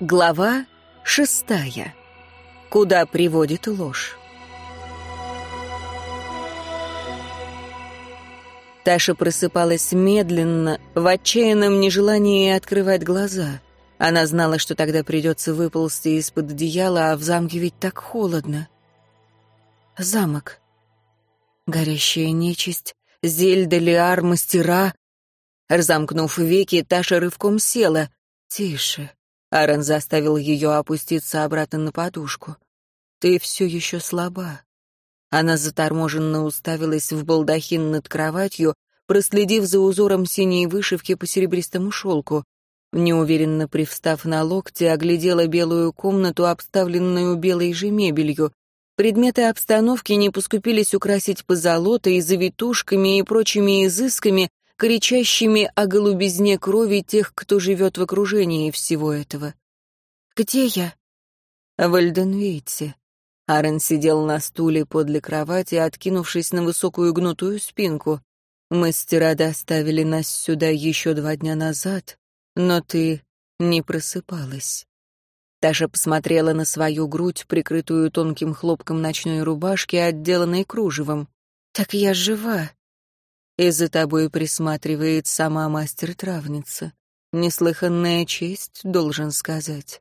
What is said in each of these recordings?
Глава шестая. Куда приводит ложь? Таша просыпалась медленно, в отчаянном нежелании открывать глаза. Она знала, что тогда придется выползти из-под одеяла, а в замке ведь так холодно. Замок. Горящая нечисть, Зельда, Лиар, мастера. Разомкнув веки, Таша рывком села. «Тише». Аарон заставил ее опуститься обратно на подушку. «Ты все еще слаба». Она заторможенно уставилась в балдахин над кроватью, проследив за узором синей вышивки по серебристому шелку. Неуверенно привстав на локте, оглядела белую комнату, обставленную белой же мебелью. Предметы обстановки не поскупились украсить позолотой, завитушками и прочими изысками, кричащими о голубизне крови тех, кто живет в окружении всего этого. «Где я?» В Эльденвейте. Аарон сидел на стуле подле кровати, откинувшись на высокую гнутую спинку. «Мастера доставили нас сюда еще два дня назад, но ты не просыпалась». Таша посмотрела на свою грудь, прикрытую тонким хлопком ночной рубашки, отделанной кружевом. «Так я жива и за тобой присматривает сама мастер-травница. Неслыханная честь, должен сказать.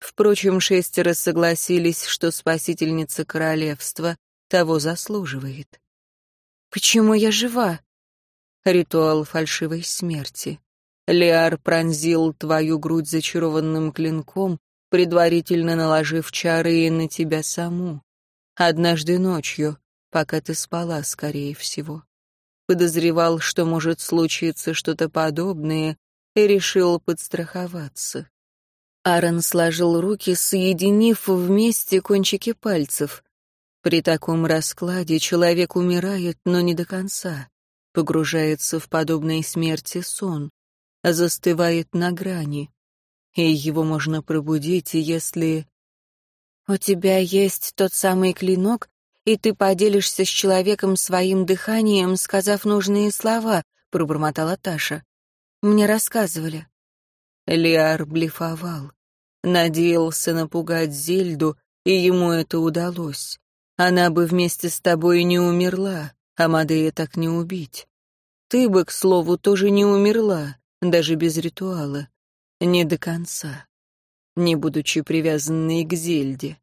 Впрочем, шестеро согласились, что спасительница королевства того заслуживает. «Почему я жива?» Ритуал фальшивой смерти. Лиар пронзил твою грудь зачарованным клинком, предварительно наложив чары и на тебя саму. Однажды ночью, пока ты спала, скорее всего подозревал, что может случиться что-то подобное, и решил подстраховаться. Аарон сложил руки, соединив вместе кончики пальцев. При таком раскладе человек умирает, но не до конца, погружается в подобной смерти сон, застывает на грани, и его можно пробудить, если... «У тебя есть тот самый клинок, и ты поделишься с человеком своим дыханием, сказав нужные слова», — пробормотала Таша. «Мне рассказывали». Лиар блефовал. Надеялся напугать Зельду, и ему это удалось. Она бы вместе с тобой не умерла, а Мадея так не убить. Ты бы, к слову, тоже не умерла, даже без ритуала. Не до конца. Не будучи привязанной к Зельде.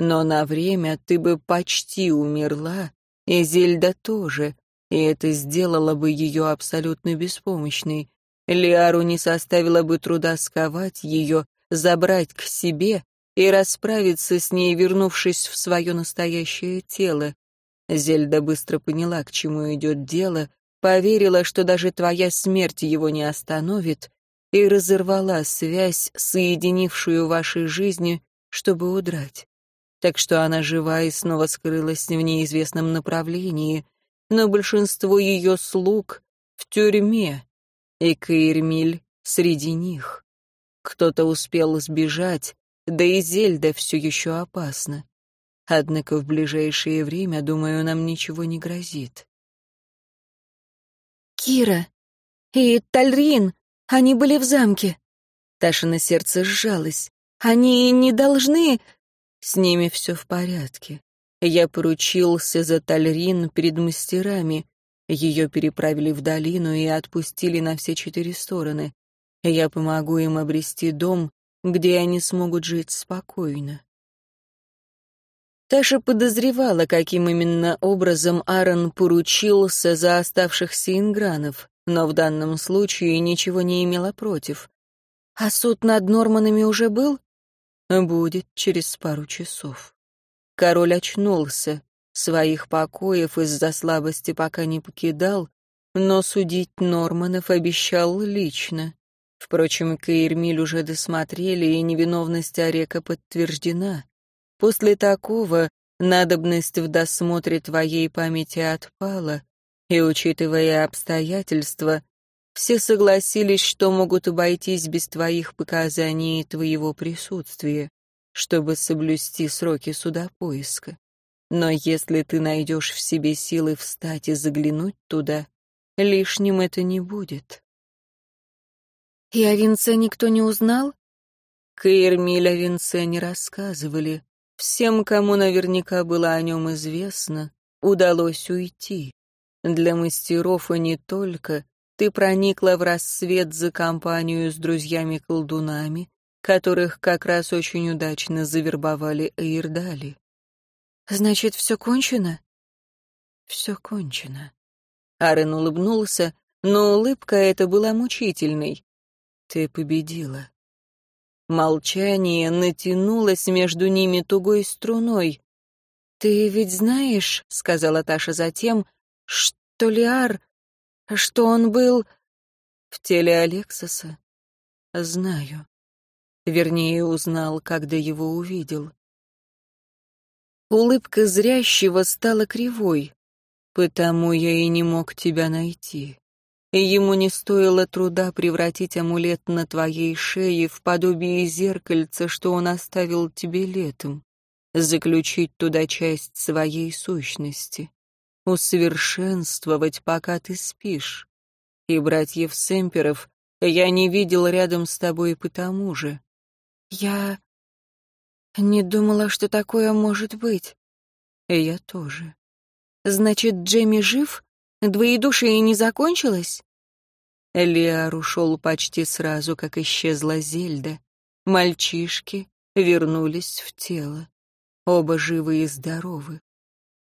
Но на время ты бы почти умерла, и Зельда тоже, и это сделало бы ее абсолютно беспомощной. Лиару не составило бы труда сковать ее, забрать к себе и расправиться с ней, вернувшись в свое настоящее тело. Зельда быстро поняла, к чему идет дело, поверила, что даже твоя смерть его не остановит, и разорвала связь, соединившую ваши жизни, чтобы удрать так что она жива и снова скрылась в неизвестном направлении, но большинство ее слуг в тюрьме, и Каирмиль среди них. Кто-то успел сбежать, да и Зельда все еще опасна. Однако в ближайшее время, думаю, нам ничего не грозит. «Кира и Тальрин, они были в замке». Ташина сердце сжалось. «Они не должны...» С ними все в порядке. Я поручился за Тальрин перед мастерами. Ее переправили в долину и отпустили на все четыре стороны. Я помогу им обрести дом, где они смогут жить спокойно. Таша подозревала, каким именно образом Аарон поручился за оставшихся ингранов, но в данном случае ничего не имела против. «А суд над Норманами уже был?» Будет через пару часов. Король очнулся, своих покоев из-за слабости пока не покидал, но судить Норманов обещал лично. Впрочем, Каирмиль уже досмотрели, и невиновность Орека подтверждена. После такого надобность в досмотре твоей памяти отпала, и, учитывая обстоятельства, все согласились, что могут обойтись без твоих показаний и твоего присутствия, чтобы соблюсти сроки суда поиска. Но если ты найдешь в себе силы встать и заглянуть туда, лишним это не будет. И о венце никто не узнал? Каирмиля Винце не рассказывали. Всем, кому наверняка было о нем известно, удалось уйти. Для мастеров и не только ты проникла в рассвет за компанию с друзьями-колдунами, которых как раз очень удачно завербовали Эйрдали. «Значит, все кончено?» «Все кончено». Арен улыбнулся, но улыбка эта была мучительной. «Ты победила». Молчание натянулось между ними тугой струной. «Ты ведь знаешь, — сказала Таша затем, — что Лиар, что он был в теле Алексоса? Знаю. Вернее, узнал, когда его увидел. Улыбка зрящего стала кривой, потому я и не мог тебя найти ему не стоило труда превратить амулет на твоей шее в подобие зеркальца, что он оставил тебе летом, заключить туда часть своей сущности, усовершенствовать, пока ты спишь. И братьев Семперов я не видел рядом с тобой потому же. Я не думала, что такое может быть. Я тоже. Значит, Джемми жив? Двоедушие не закончилось? Лиар ушел почти сразу, как исчезла Зельда. Мальчишки вернулись в тело. Оба живы и здоровы.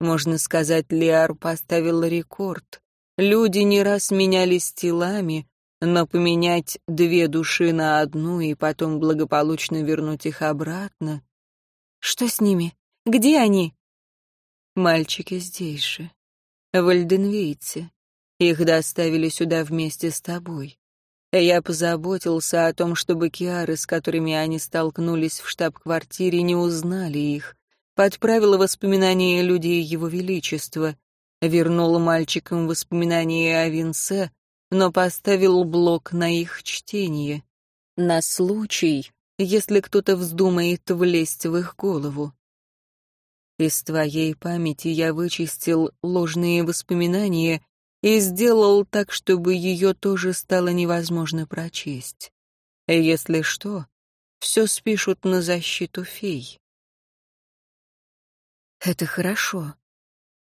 Можно сказать, Лиар поставил рекорд. Люди не раз менялись телами, но поменять две души на одну и потом благополучно вернуть их обратно... Что с ними? Где они? Мальчики здесь же в Альденвейце. Их доставили сюда вместе с тобой. Я позаботился о том, чтобы Киары, с которыми они столкнулись в штаб-квартире, не узнали их. Подправил воспоминания людей Его Величества. Вернул мальчикам воспоминания о Винце, но поставил блок на их чтение. На случай, если кто-то вздумает влезть в их голову. Из твоей памяти я вычистил ложные воспоминания и сделал так, чтобы ее тоже стало невозможно прочесть. Если что, все спишут на защиту фей. Это хорошо.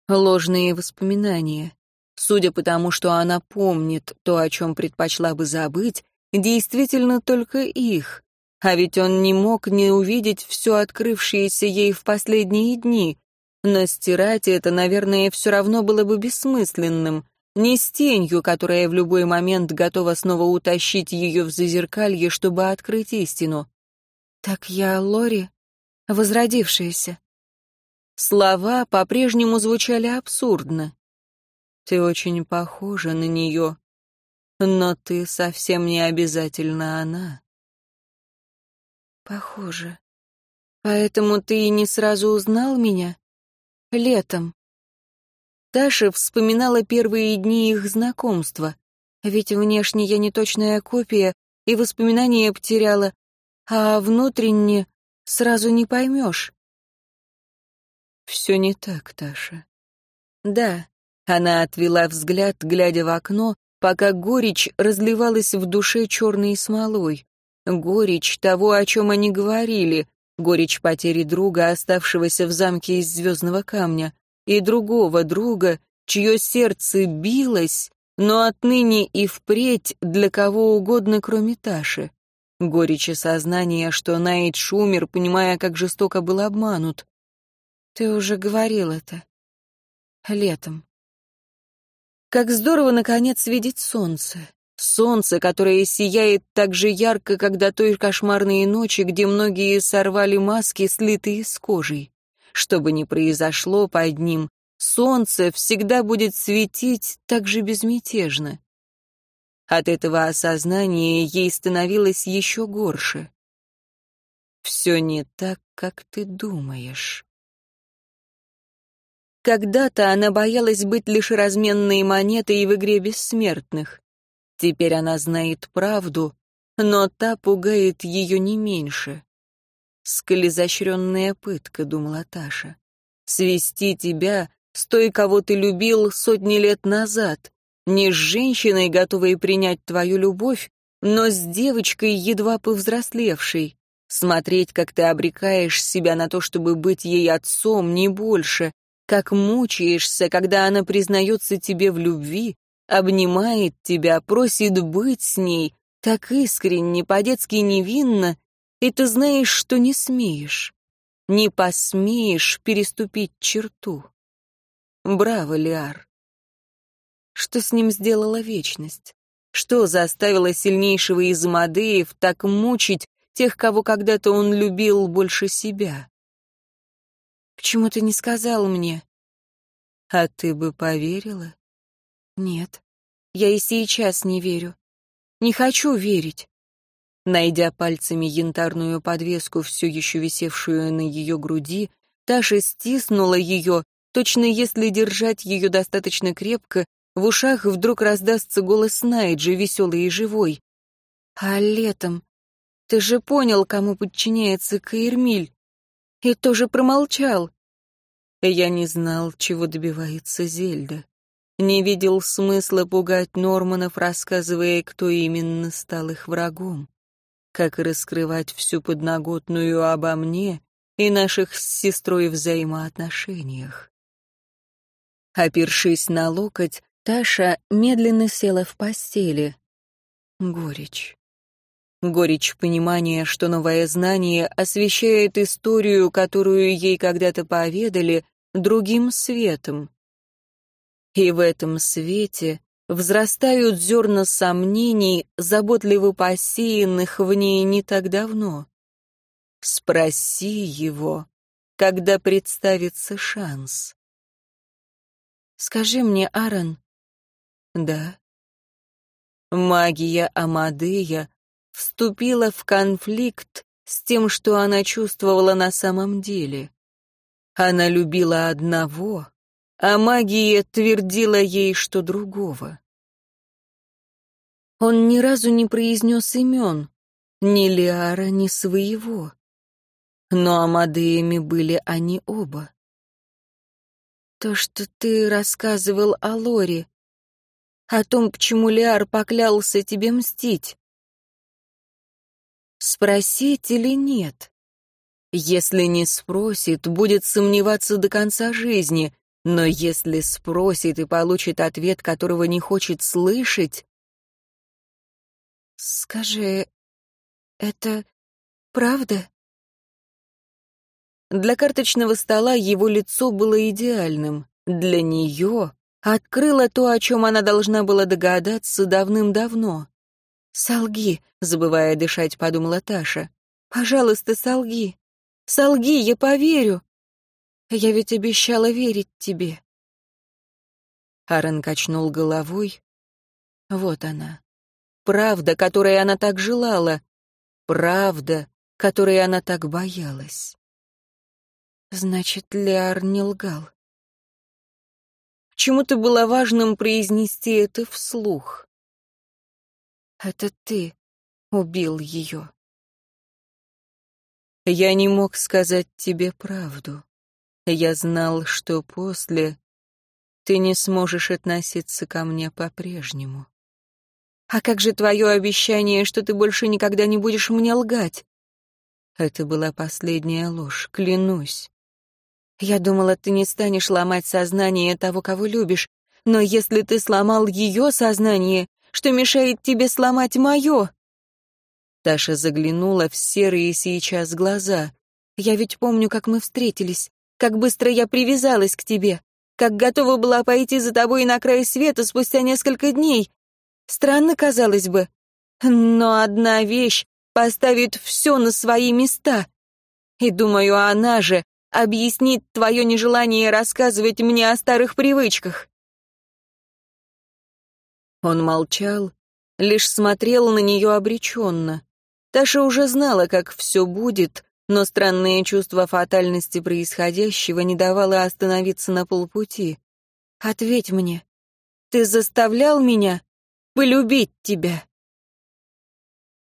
Ложные воспоминания. Судя по тому, что она помнит то, о чем предпочла бы забыть, действительно только их, а ведь он не мог не увидеть все открывшееся ей в последние дни. Но стирать это, наверное, все равно было бы бессмысленным. Не с тенью, которая в любой момент готова снова утащить ее в зазеркалье, чтобы открыть истину. «Так я Лори, возродившаяся». Слова по-прежнему звучали абсурдно. «Ты очень похожа на нее, но ты совсем не обязательно она». Похоже. Поэтому ты и не сразу узнал меня? Летом. Таша вспоминала первые дни их знакомства. Ведь внешне я не точная копия, и воспоминания потеряла, а внутренне сразу не поймешь. Все не так, Таша. Да. Она отвела взгляд, глядя в окно, пока горечь разливалась в душе черной смолой. Горечь того, о чем они говорили, горечь потери друга, оставшегося в замке из звездного камня, и другого друга, чье сердце билось, но отныне и впредь для кого угодно, кроме Таши. Горечь осознания, что Найт Шумер, понимая, как жестоко был обманут. Ты уже говорил это. Летом. Как здорово, наконец, видеть солнце. Солнце, которое сияет так же ярко, как до той кошмарной ночи, где многие сорвали маски, слитые с кожей. Что бы ни произошло под ним, солнце всегда будет светить так же безмятежно. От этого осознания ей становилось еще горше. Все не так, как ты думаешь. Когда-то она боялась быть лишь разменной монетой в игре бессмертных. Теперь она знает правду, но та пугает ее не меньше. «Сколь пытка», — думала Таша. «Свести тебя с той, кого ты любил сотни лет назад, не с женщиной, готовой принять твою любовь, но с девочкой, едва повзрослевшей, Смотреть, как ты обрекаешь себя на то, чтобы быть ей отцом, не больше. Как мучаешься, когда она признается тебе в любви, обнимает тебя, просит быть с ней, так искренне, по-детски невинно, и ты знаешь, что не смеешь, не посмеешь переступить черту. Браво, Лиар. Что с ним сделала вечность? Что заставило сильнейшего из Мадеев так мучить тех, кого когда-то он любил больше себя? Почему ты не сказал мне? А ты бы поверила? Нет, я и сейчас не верю. Не хочу верить. Найдя пальцами янтарную подвеску, все еще висевшую на ее груди, Таша стиснула ее, точно если держать ее достаточно крепко, в ушах вдруг раздастся голос Найджи, веселый и живой. «А летом? Ты же понял, кому подчиняется Каирмиль. И тоже промолчал». Я не знал, чего добивается Зельда. Не видел смысла пугать Норманов, рассказывая, кто именно стал их врагом. Как раскрывать всю подноготную обо мне и наших с сестрой взаимоотношениях. Опершись на локоть, Таша медленно села в постели. Горечь. Горечь понимания, что новое знание освещает историю, которую ей когда-то поведали, другим светом. И в этом свете взрастают зерна сомнений, заботливо посеянных в ней не так давно. Спроси его, когда представится шанс. «Скажи мне, Аарон, да. Магия Амадея вступила в конфликт с тем, что она чувствовала на самом деле. Она любила одного, а магия твердила ей, что другого. Он ни разу не произнес имен, ни Лиара, ни своего. Но Амадеями были они оба. То, что ты рассказывал о Лоре, о том, почему Лиар поклялся тебе мстить. Спросить или нет? Если не спросит, будет сомневаться до конца жизни, но если спросит и получит ответ, которого не хочет слышать... Скажи, это правда? Для карточного стола его лицо было идеальным. Для нее открыла то, о чем она должна была догадаться давным-давно. «Солги», — забывая дышать, подумала Таша. «Пожалуйста, солги. Солги, я поверю. Я ведь обещала верить тебе». Аарон качнул головой. Вот она. Правда, которой она так желала. Правда, которой она так боялась. Значит, Леар не лгал. Чему-то было важным произнести это вслух. «Это ты убил ее». Я не мог сказать тебе правду. Я знал, что после ты не сможешь относиться ко мне по-прежнему. А как же твое обещание, что ты больше никогда не будешь мне лгать? Это была последняя ложь, клянусь. Я думала, ты не станешь ломать сознание того, кого любишь. Но если ты сломал ее сознание, что мешает тебе сломать мое?» Таша заглянула в серые сейчас глаза. «Я ведь помню, как мы встретились, как быстро я привязалась к тебе, как готова была пойти за тобой на край света спустя несколько дней. Странно, казалось бы. Но одна вещь поставит все на свои места. И думаю, она же объяснит твое нежелание рассказывать мне о старых привычках?» Он молчал, лишь смотрел на нее обреченно. Таша уже знала, как все будет, но странное чувство фатальности происходящего не давало остановиться на полпути. «Ответь мне, ты заставлял меня полюбить тебя?»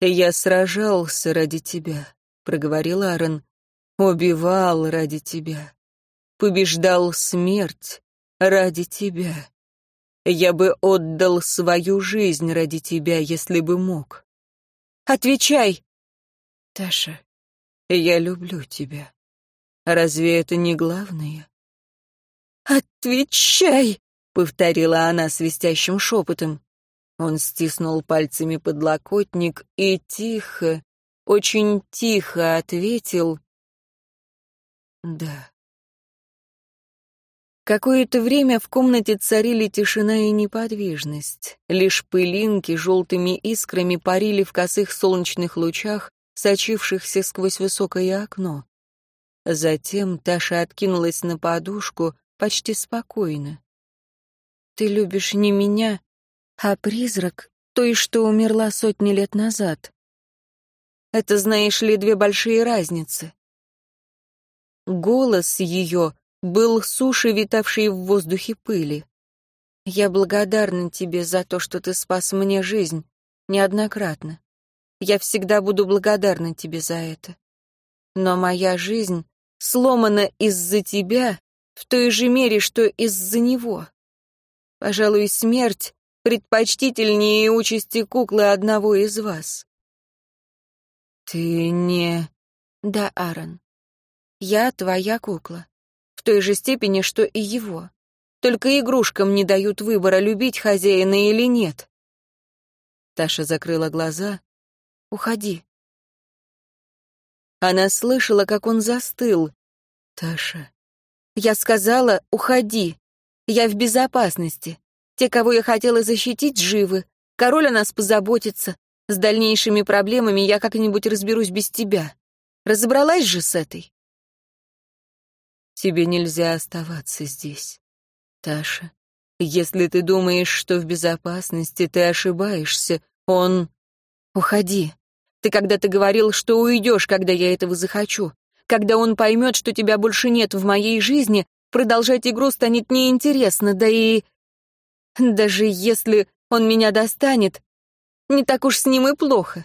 «Я сражался ради тебя», — проговорил Аарон. Убивал ради тебя. Побеждал смерть ради тебя. Я бы отдал свою жизнь ради тебя, если бы мог. Отвечай. Таша, Я люблю тебя. Разве это не главное? «Отвечай!» — повторила она свистящим шепотом. Он стиснул пальцами подлокотник и тихо, очень тихо ответил «Да». Какое-то время в комнате царили тишина и неподвижность. Лишь пылинки желтыми искрами парили в косых солнечных лучах, сочившихся сквозь высокое окно. Затем Таша откинулась на подушку почти спокойно. «Ты любишь не меня, а призрак, той, что умерла сотни лет назад. Это, знаешь ли, две большие разницы». Голос ее был суше, витавшей в воздухе пыли. «Я благодарна тебе за то, что ты спас мне жизнь, неоднократно. Я всегда буду благодарна тебе за это. Но моя жизнь сломана из-за тебя в той же мере, что из-за него. Пожалуй, смерть предпочтительнее участи куклы одного из вас». «Ты не...» «Да, Аарон. Я твоя кукла в той же степени, что и его. Только игрушкам не дают выбора, любить хозяина или нет. Таша закрыла глаза. «Уходи». Она слышала, как он застыл. «Таша...» «Я сказала, уходи. Я в безопасности. Те, кого я хотела защитить, живы. Король о нас позаботится. С дальнейшими проблемами я как-нибудь разберусь без тебя. Разобралась же с этой?» Тебе нельзя оставаться здесь. Таша, если ты думаешь, что в безопасности, ты ошибаешься. Он... Уходи. Ты когда-то говорил, что уйдешь, когда я этого захочу. Когда он поймет, что тебя больше нет в моей жизни, продолжать игру станет неинтересно, да и... Даже если он меня достанет, не так уж с ним и плохо.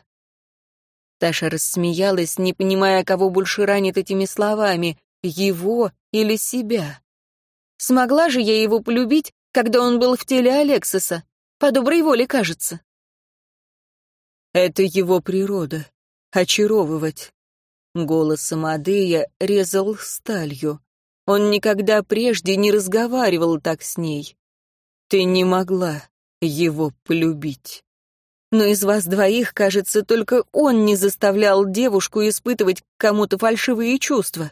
Таша рассмеялась, не понимая, кого больше ранит этими словами, его или себя. Смогла же я его полюбить, когда он был в теле Алексиса? По доброй воле, кажется. Это его природа — очаровывать. Голос Амадея резал сталью. Он никогда прежде не разговаривал так с ней. Ты не могла его полюбить. Но из вас двоих, кажется, только он не заставлял девушку испытывать к кому-то фальшивые чувства.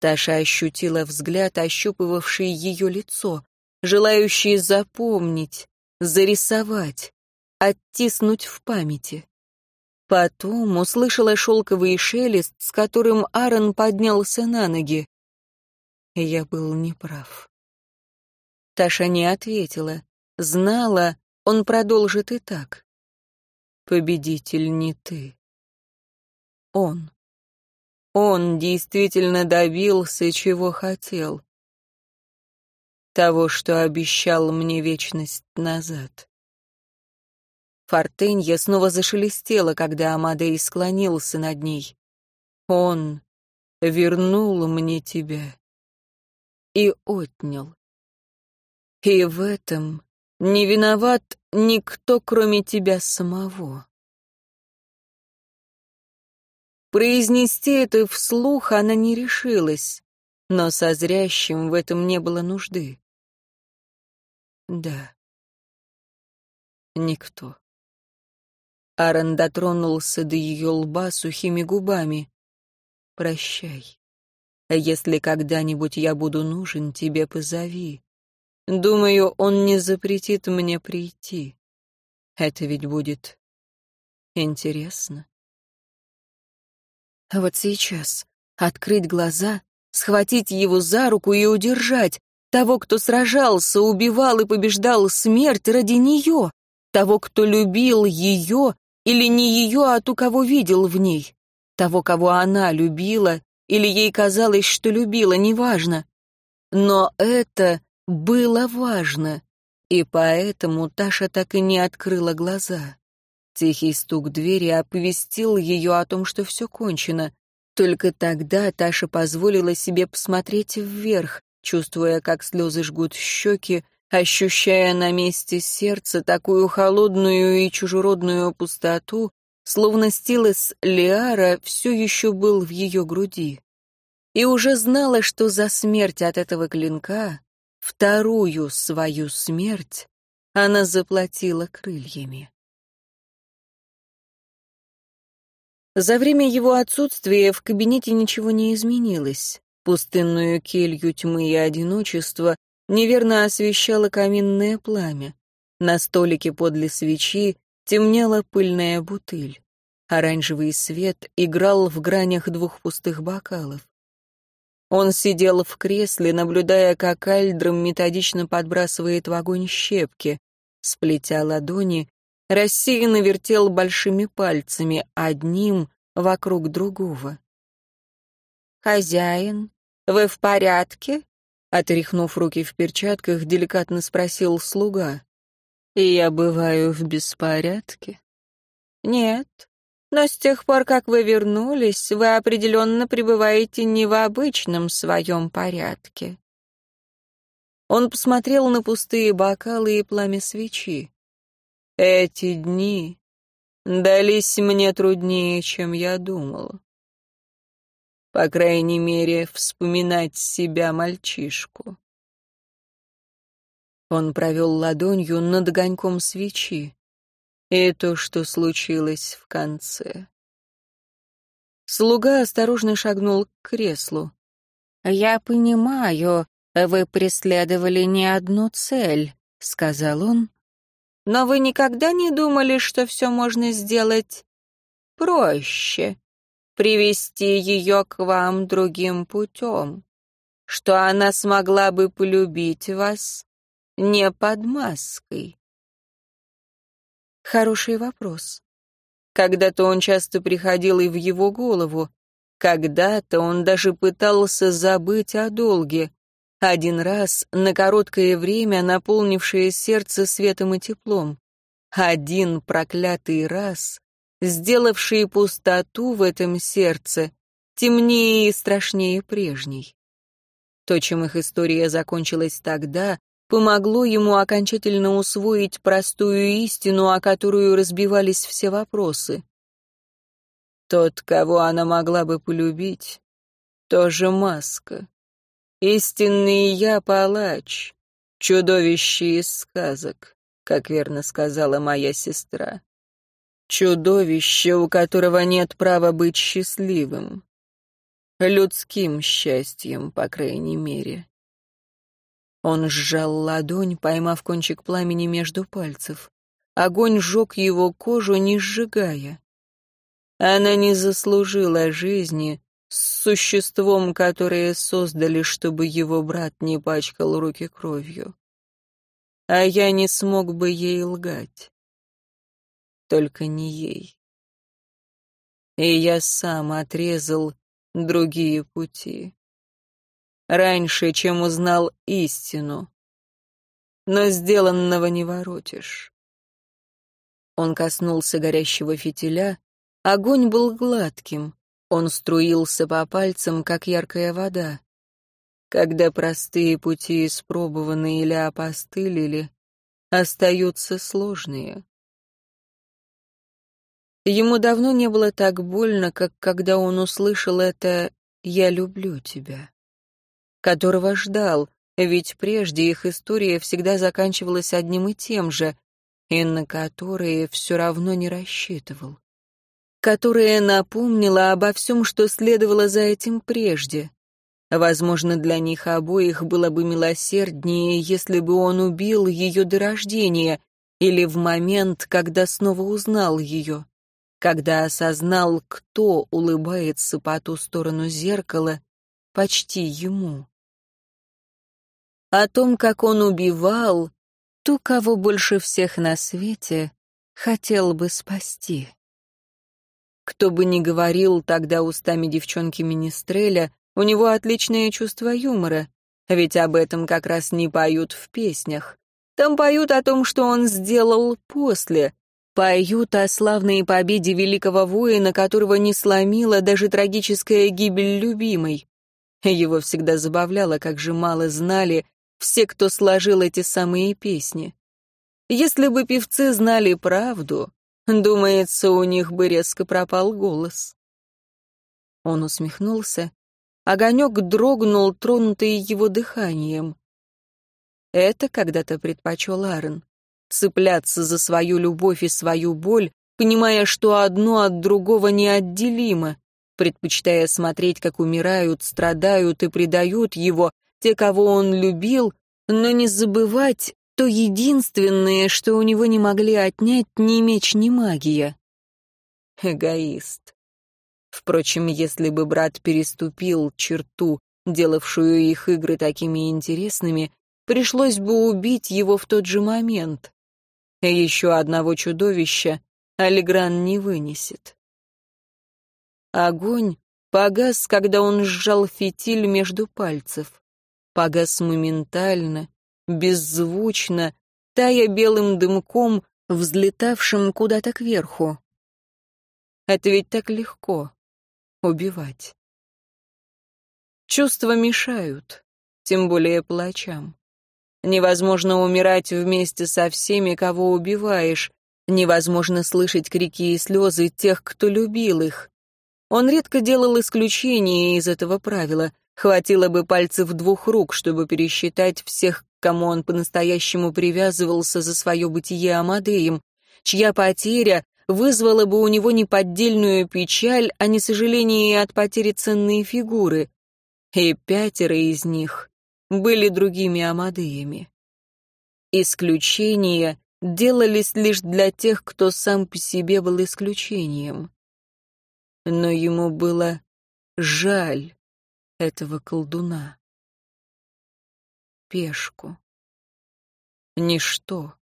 Таша ощутила взгляд, ощупывавший ее лицо, желающий запомнить, зарисовать, оттиснуть в памяти. Потом услышала шелковый шелест, с которым Аарон поднялся на ноги. Я был неправ. Таша не ответила. Знала, он продолжит и так. Победитель не ты. Он. Он действительно добился, чего хотел. Того, что обещал мне вечность назад. Фортенья снова зашелестела, когда Амадей склонился над ней. Он вернул мне тебя и отнял. И в этом не виноват никто, кроме тебя самого. Произнести это вслух она не решилась, но со зрящим в этом не было нужды. Да. Никто. Аарон дотронулся до ее лба сухими губами. «Прощай. Если когда-нибудь я буду нужен, тебе позови. Думаю, он не запретит мне прийти. Это ведь будет интересно». Вот сейчас открыть глаза, схватить его за руку и удержать, того, кто сражался, убивал и побеждал смерть ради нее, того, кто любил ее или не ее, а ту, кого видел в ней, того, кого она любила или ей казалось, что любила, неважно. Но это было важно, и поэтому Таша так и не открыла глаза. Тихий стук двери оповестил ее о том, что все кончено. Только тогда Таша позволила себе посмотреть вверх, чувствуя, как слезы жгут щеки, ощущая на месте сердца такую холодную и чужеродную пустоту, словно стилес Лиара все еще был в ее груди. И уже знала, что за смерть от этого клинка, вторую свою смерть, она заплатила крыльями. За время его отсутствия в кабинете ничего не изменилось. Пустынную келью тьмы и одиночества неверно освещало каминное пламя. На столике подле свечи темнела пыльная бутыль. Оранжевый свет играл в гранях двух пустых бокалов. Он сидел в кресле, наблюдая, как Альдром методично подбрасывает в огонь щепки. Сплетя ладони, рассеянно вертел большими пальцами, одним вокруг другого. «Хозяин, вы в порядке?» Отряхнув руки в перчатках, деликатно спросил слуга. Я бываю в беспорядке? Нет. Но с тех пор, как вы вернулись, вы определенно пребываете не в обычном своем порядке. Он посмотрел на пустые бокалы и пламя свечи. Эти дни дались мне труднее, чем я думал. По крайней мере, вспоминать себя мальчишку. Он провел ладонью над огоньком свечи. И то, что случилось в конце. Слуга осторожно шагнул к креслу. «Я понимаю, вы преследовали не одну цель», — сказал он. «Но вы никогда не думали, что все можно сделать проще, привести ее к вам другим путем, что она смогла бы полюбить вас, не под маской? Хороший вопрос. Когда-то он часто приходил и в его голову. Когда-то он даже пытался забыть о долге. Один раз, на короткое время, наполнившее сердце светом и теплом. Один проклятый раз, сделавший пустоту в этом сердце, темнее и страшнее прежней. То, чем их история закончилась тогда, помогло ему окончательно усвоить простую истину, о которую разбивались все вопросы. Тот, кого она могла бы полюбить, тоже маска. Истинный я палач, чудовище из сказок, как верно сказала моя сестра. Чудовище, у которого нет права быть счастливым. Людским счастьем, по крайней мере. Он сжал ладонь, поймав кончик пламени между пальцев. Огонь сжег его кожу, не сжигая. Она не заслужила жизни с существом, которое создали, чтобы его брат не пачкал руки кровью. А я не смог бы ей лгать. Только не ей. И я сам отрезал другие пути раньше, чем узнал истину. Но сделанного не воротишь. Он коснулся горящего фитиля. Огонь был гладким. Он струился по пальцам, как яркая вода. Когда простые пути испробованы или опостылили, остаются сложные. Ему давно не было так больно, как когда он услышал это «Я люблю тебя» которого ждал, ведь прежде их история всегда заканчивалась одним и тем же, и на которые все равно не рассчитывал. Которая напомнила обо всем, что следовало за этим прежде. Возможно, для них обоих было бы милосерднее, если бы он убил ее до рождения или в момент, когда снова узнал ее, когда осознал, кто улыбается по ту сторону зеркала, почти ему. О том, как он убивал ту, кого больше всех на свете хотел бы спасти. Кто бы ни говорил тогда устами девчонки Министреля, у него отличное чувство юмора, ведь об этом как раз не поют в песнях. Там поют о том, что он сделал после, поют о славной победе великого воина, которого не сломила даже трагическая гибель любимой. Его всегда забавляло, как же мало знали все, кто сложил эти самые песни. Если бы певцы знали правду, Думается, у них бы резко пропал голос. Он усмехнулся. Огонек дрогнул, тронутый его дыханием. Это когда-то предпочел Аарон. Цепляться за свою любовь и свою боль, понимая, что одно от другого неотделимо, предпочитая смотреть, как умирают, страдают и предают его те, кого он любил, но не забывать то единственное, что у него не могли отнять ни меч, ни магия. Эгоист. Впрочем, если бы брат переступил черту, делавшую их игры такими интересными, пришлось бы убить его в тот же момент. Еще одного чудовища Алигран не вынесет. Огонь погас, когда он сжал фитиль между пальцев. Погас моментально, беззвучно, тая белым дымком, взлетавшим куда-то кверху. Это ведь так легко — убивать. Чувства мешают, тем более плачам. Невозможно умирать вместе со всеми, кого убиваешь. Невозможно слышать крики и слезы тех, кто любил их. Он редко делал исключения из этого правила. Хватило бы пальцев двух рук, чтобы пересчитать всех, кому он по-настоящему привязывался за свое бытие Амадеем, чья потеря вызвала бы у него неподдельную печаль, а не сожаление от потери ценной фигуры. И пятеро из них были другими Амадеями. Исключения делались лишь для тех, кто сам по себе был исключением. Но ему было жаль этого колдуна. Пешку. Ничто.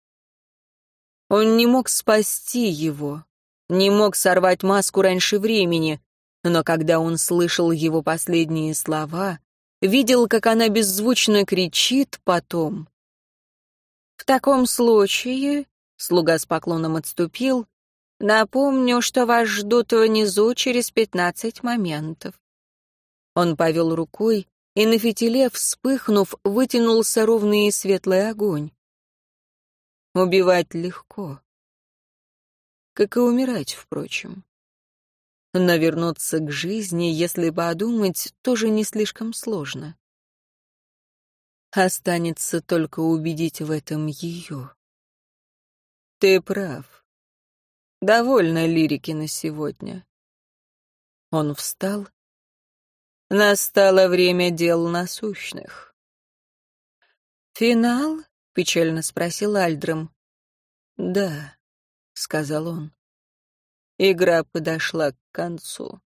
Он не мог спасти его, не мог сорвать маску раньше времени, но когда он слышал его последние слова, видел, как она беззвучно кричит потом. «В таком случае», — слуга с поклоном отступил, «напомню, что вас ждут внизу через пятнадцать моментов». Он повел рукой, и на фитиле, вспыхнув, вытянулся ровный и светлый огонь. Убивать легко. Как и умирать, впрочем. Но вернуться к жизни, если подумать, тоже не слишком сложно. Останется только убедить в этом ее. Ты прав. Довольно лирики на сегодня. Он встал. Настало время дел насущных. «Финал?» — печально спросил Альдром. «Да», — сказал он. Игра подошла к концу.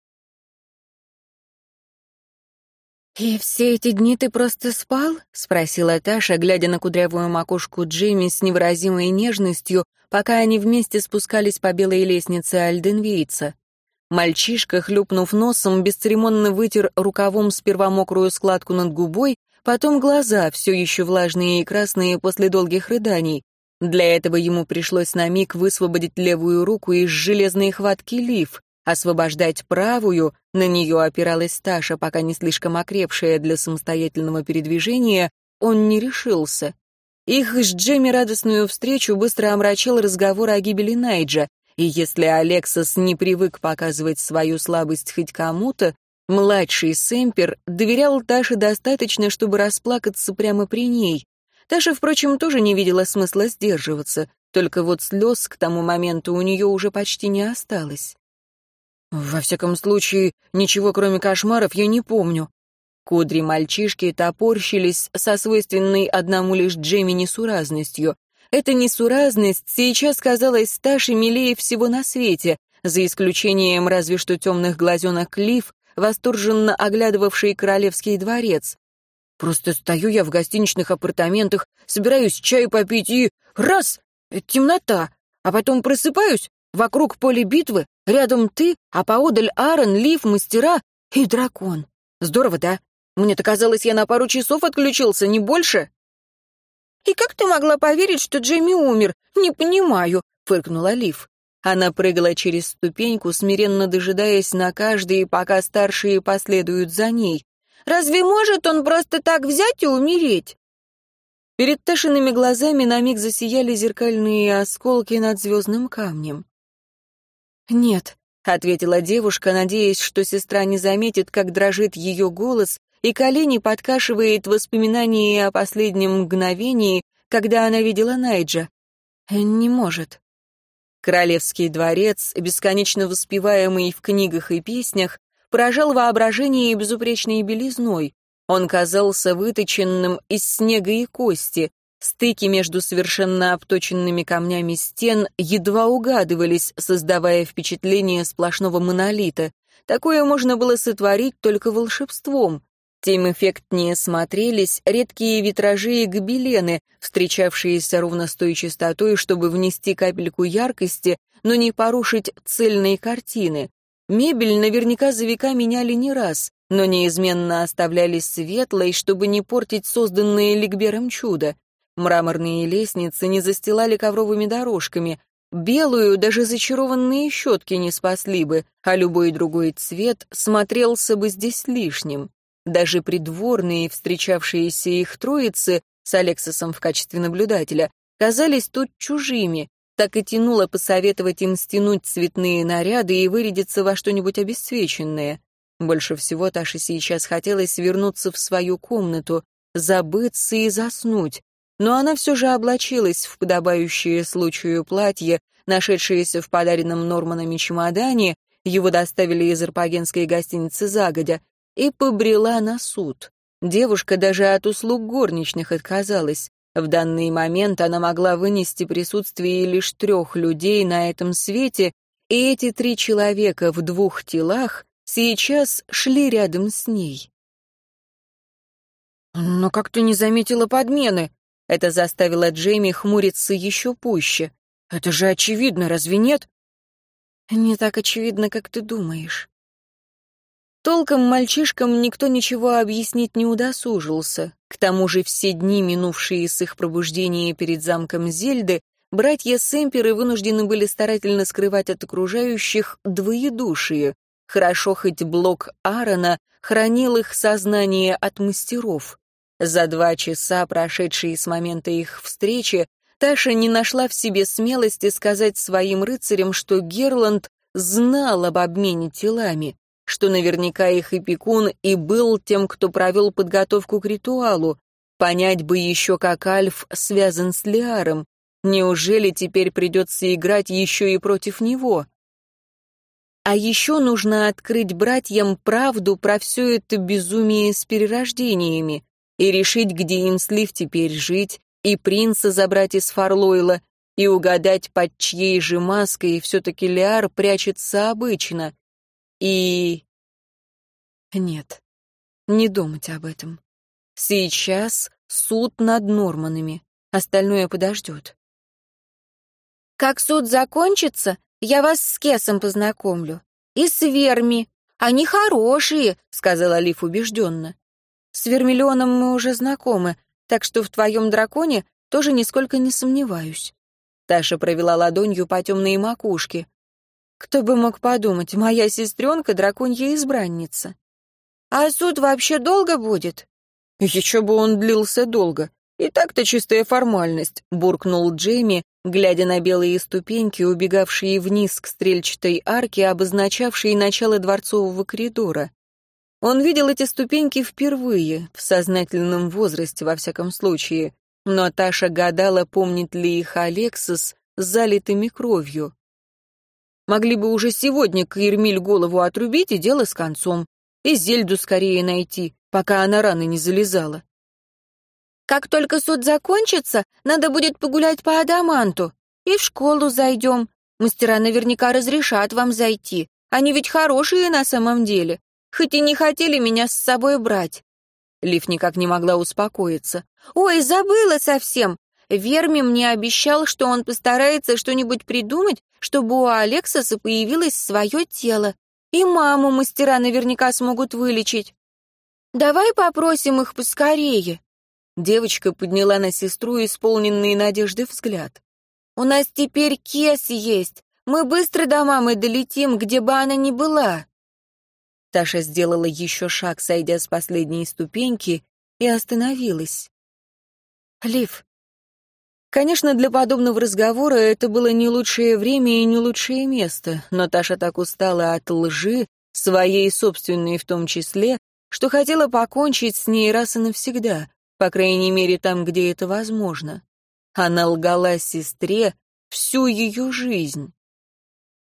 «И все эти дни ты просто спал?» — спросила Таша, глядя на кудрявую макушку Джимми с невыразимой нежностью, пока они вместе спускались по белой лестнице Альденвейца. Мальчишка, хлюпнув носом, бесцеремонно вытер рукавом сперва мокрую складку над губой, потом глаза, все еще влажные и красные после долгих рыданий. Для этого ему пришлось на миг высвободить левую руку из железной хватки лиф, освобождать правую, на нее опиралась Таша, пока не слишком окрепшая для самостоятельного передвижения, он не решился. Их с Джемми радостную встречу быстро омрачил разговор о гибели Найджа, и если Алексас не привык показывать свою слабость хоть кому-то, младший Сэмпер доверял Таше достаточно, чтобы расплакаться прямо при ней, Таша, впрочем, тоже не видела смысла сдерживаться, только вот слез к тому моменту у нее уже почти не осталось. «Во всяком случае, ничего кроме кошмаров я не помню». Кудри мальчишки топорщились со свойственной одному лишь Джейми несуразностью. Эта несуразность сейчас казалась Таше милее всего на свете, за исключением разве что темных глазенок Лив, восторженно оглядывавший королевский дворец. Просто стою я в гостиничных апартаментах, собираюсь чаю попить и... Раз! Темнота! А потом просыпаюсь, вокруг поле битвы, рядом ты, а поодаль Аарон, Лив, мастера и дракон. Здорово, да? Мне-то казалось, я на пару часов отключился, не больше. «И как ты могла поверить, что Джейми умер? Не понимаю», — фыркнула Лив. Она прыгала через ступеньку, смиренно дожидаясь на каждой, пока старшие последуют за ней. Разве может он просто так взять и умереть?» Перед Ташиными глазами на миг засияли зеркальные осколки над звездным камнем. «Нет», — ответила девушка, надеясь, что сестра не заметит, как дрожит ее голос, и колени подкашивает воспоминание о последнем мгновении, когда она видела Найджа. «Не может». Королевский дворец, бесконечно воспеваемый в книгах и песнях, поражал воображение безупречной белизной. Он казался выточенным из снега и кости. Стыки между совершенно обточенными камнями стен едва угадывались, создавая впечатление сплошного монолита. Такое можно было сотворить только волшебством. Тем эффектнее смотрелись редкие витражи и гобелены, встречавшиеся ровно с той частотой, чтобы внести капельку яркости, но не порушить цельные картины. Мебель наверняка за века меняли не раз, но неизменно оставлялись светлой, чтобы не портить созданное Ликбером чудо. Мраморные лестницы не застилали ковровыми дорожками, белую даже зачарованные щетки не спасли бы, а любой другой цвет смотрелся бы здесь лишним. Даже придворные, встречавшиеся их троицы, с Алексосом в качестве наблюдателя, казались тут чужими, так и тянуло посоветовать им стянуть цветные наряды и вырядиться во что-нибудь обесцвеченное. Больше всего Таше сейчас хотелось вернуться в свою комнату, забыться и заснуть. Но она все же облачилась в подобающее случаю платье, нашедшееся в подаренном Норманами чемодане, его доставили из арпагенской гостиницы загодя, и побрела на суд. Девушка даже от услуг горничных отказалась. В данный момент она могла вынести присутствие лишь трех людей на этом свете, и эти три человека в двух телах сейчас шли рядом с ней. «Но как ты не заметила подмены?» Это заставило Джейми хмуриться еще пуще. «Это же очевидно, разве нет?» «Не так очевидно, как ты думаешь». Толком мальчишкам никто ничего объяснить не удосужился. К тому же все дни, минувшие с их пробуждения перед замком Зельды, братья Сэмперы вынуждены были старательно скрывать от окружающих двоедушие. Хорошо хоть блок Аарона хранил их сознание от мастеров. За два часа, прошедшие с момента их встречи, Таша не нашла в себе смелости сказать своим рыцарям, что Герланд знал об обмене телами что наверняка их опекун и был тем, кто провел подготовку к ритуалу. Понять бы еще, как Альф связан с Лиаром. Неужели теперь придется играть еще и против него? А еще нужно открыть братьям правду про все это безумие с перерождениями и решить, где им слив теперь жить, и принца забрать из Фарлойла, и угадать, под чьей же маской все-таки Лиар прячется обычно. И... Нет, не думать об этом. Сейчас суд над Норманами, остальное подождет. Как суд закончится, я вас с Кесом познакомлю. И с Верми. Они хорошие, сказала Лив убежденно. С Вермиллионом мы уже знакомы, так что в твоем драконе тоже нисколько не сомневаюсь. Таша провела ладонью по темной макушке. Кто бы мог подумать, моя сестренка — драконья избранница. А суд вообще долго будет? Еще бы он длился долго. И так-то чистая формальность, буркнул Джейми, глядя на белые ступеньки, убегавшие вниз к стрельчатой арке, обозначавшей начало дворцового коридора. Он видел эти ступеньки впервые, в сознательном возрасте, во всяком случае, но Таша гадала, помнит ли их Алексис залитыми кровью. Могли бы уже сегодня Каирмиль голову отрубить, и дело с концом. И Зельду скорее найти, пока она рано не залезала. Как только суд закончится, надо будет погулять по Адаманту. И в школу зайдем. Мастера наверняка разрешат вам зайти. Они ведь хорошие на самом деле. Хоть и не хотели меня с собой брать. Лив никак не могла успокоиться. «Ой, забыла совсем. Верми мне обещал, что он постарается что-нибудь придумать, чтобы у Алексаса появилось свое тело. И маму мастера наверняка смогут вылечить. Давай попросим их поскорее». Девочка подняла на сестру исполненный надежды взгляд. «У нас теперь кес есть. Мы быстро до мамы долетим, где бы она ни была». Таша сделала еще шаг, сойдя с последней ступеньки, и остановилась. «Лив, Конечно, для подобного разговора это было не лучшее время и не лучшее место, но Таша так устала от лжи, своей собственной в том числе, что хотела покончить с ней раз и навсегда, по крайней мере там, где это возможно. Она лгала сестре всю ее жизнь.